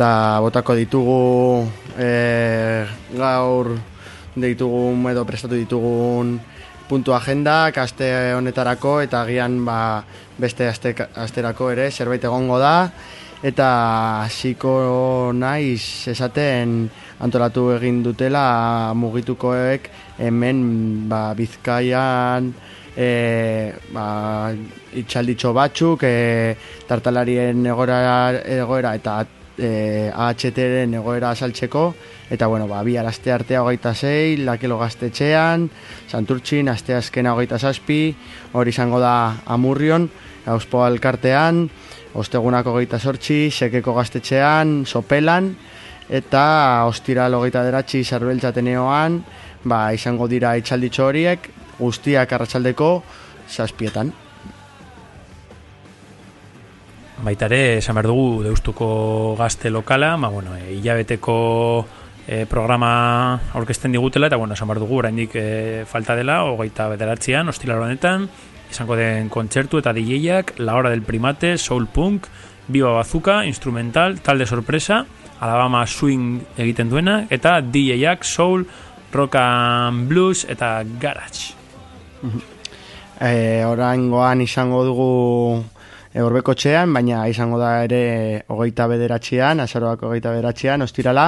Eta botako ditugu e, gaur ditugun edo prestatu ditugun puntu agendak aste honetarako eta agian ba, beste aste, asterako ere zerbait egongo da. Eta hasiko naiz esaten antolatu egin dutela mugitukoek hemen ba, Bizkaian e, ba, itxalditxo batzuk e, tartalarien egoera, egoera eta e, AHT-ren egoera asaltzeko eta bueno, ba, bi aste artea hogeita zei, lakelo gaztetxean, santurtxin, aste azkena hogeita zazpi, hori izango da amurrion, auspo alkartean, ostegunako hogeita sortxi, sekeko gaztetxean, sopelan, eta ostira hogeita deratxi zarbeltzateneoan, ba, izango dira itxalditxo horiek, guztiak arratsaldeko zazpietan. Baita ere, esan behar dugu deustuko gazte lokala, ma, bueno, e, hilabeteko e, programa aurkezten digutela, eta bueno, esan behar dugu, oraindik e, falta dela, hogeita bederatzean, ostilar honetan, izango den kontzertu eta DJak, La Hora del Primate, Soul Punk, Viva Bazuka, Instrumental, Talde Sorpresa, Alabama Swing egiten duena, eta DJak, Soul, Rock and Blues eta Garage. E, oraingoan izango dugu e, horbeko txean, baina izango da ere hogeita bederatzean, azaroak hogeita bederatzean, ostirala,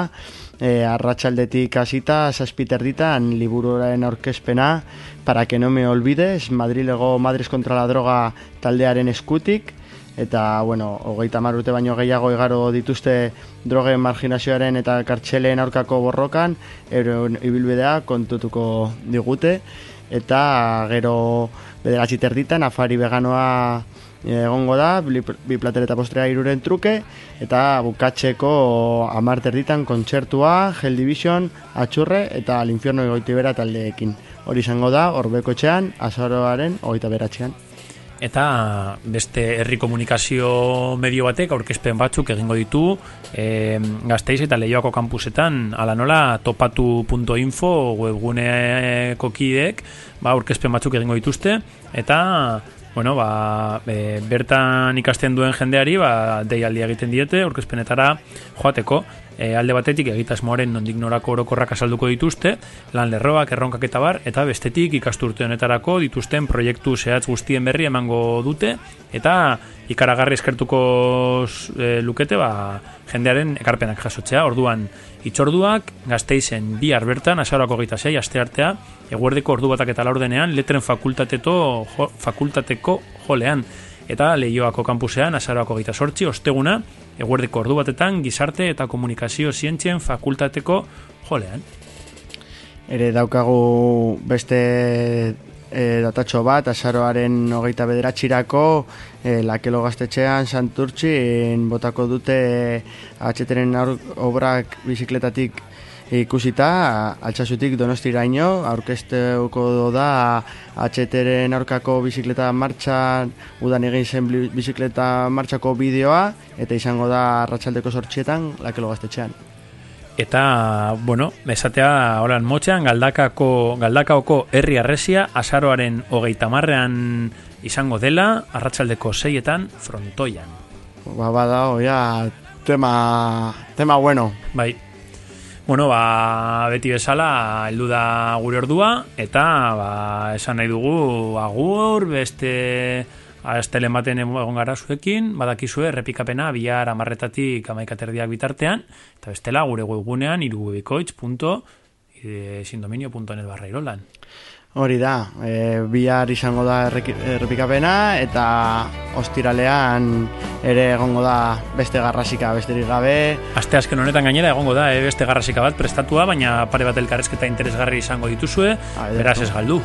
e, arratsaldetik hasita, saspiterditan, liburuaren aurkezpena, para que no me olvides, Madrilego Madres contra la Droga taldearen eskutik, eta, bueno, hogeita urte baino gehiago igaro dituzte drogen marginazioaren eta kartxelen aurkako borrokan, euren ibilbidea kontutuko digute, eta gero bederatzi terditan, afari veganoa egongo da, bi bi plater eta postrea iruren truke, eta bukatzeko amar terditan kontzertua, Hell Division, Atxurre eta Al Infierno egoitibera taldeekin. Hori izango da, horbeko etxean, azaroaren, hogeita beratzean. Eta beste herri komunikazio medio batek aurkezpen batzuk egingo ditu e, gazteiz eta lehioako kampusetan ala nola topatu.info webguneko kideek ba, aurkezpen batzuk egingo dituzte eta bueno, ba, e, bertan ikasten duen jendeari ba, deialdi egiten diete aurkezpenetara joateko e, alde batetik egitasmoaren nondik norako orokorrak azalduko dituzte, lan lerroak, erronkak eta bar, eta bestetik ikasturte honetarako dituzten proiektu zehatz guztien berri emango dute, eta ikaragarri eskertuko e, lukete ba, jendearen ekarpenak jasotzea, orduan itxorduak gazteizen bihar bertan, azarako gita zei, aste artea, eguerdeko ordu batak eta laurdenean, letren fakultateto, jo, fakultateko jolean, eta lehioako kampusean, azaroako gita sortzi, osteguna, eguerdeko ordu batetan, gizarte eta komunikazio zientzien fakultateko jolean. Ere daukagu beste e, datatxo bat, azaroaren hogeita bederatxirako, e, lakelo gaztetxean, santurtxin, botako dute atxeteren obrak bizikletatik ikusita, altxasutik donostiraino, aurkesteuko da atxeteren aurkako bizikleta martxan, udan egin zen bizikleta martxako bideoa, eta izango da arratsaldeko sortxietan, lakelo gaztetxean. Eta, bueno, esatea holan motxean, galdakako, galdakaoko herri arresia, azaroaren hogeita marrean izango dela, arratsaldeko seietan, frontoian. Ba, bada, oia, tema, tema bueno. Bai. Bueno, ba, beti bezala, heldu da gure ordua, eta, ba, esan nahi dugu, agur, beste, astelen baten egon gara zuekin, badakizue, errepikapena, bihar amarretatik amaikaterdiak bitartean, eta bestela, gure webgunean, irubebikoitz.sindominio.net barra irolan. Hori da, e, bihar izango da errepikapena eta ostiralean ere egongo da beste garrasika besterik gabe. Aste azken honetan gainera egongo da, eh, beste garrasika bat prestatua, baina pare bat elkarrezketa interesgarri izango dituzue, beraz ez galdu.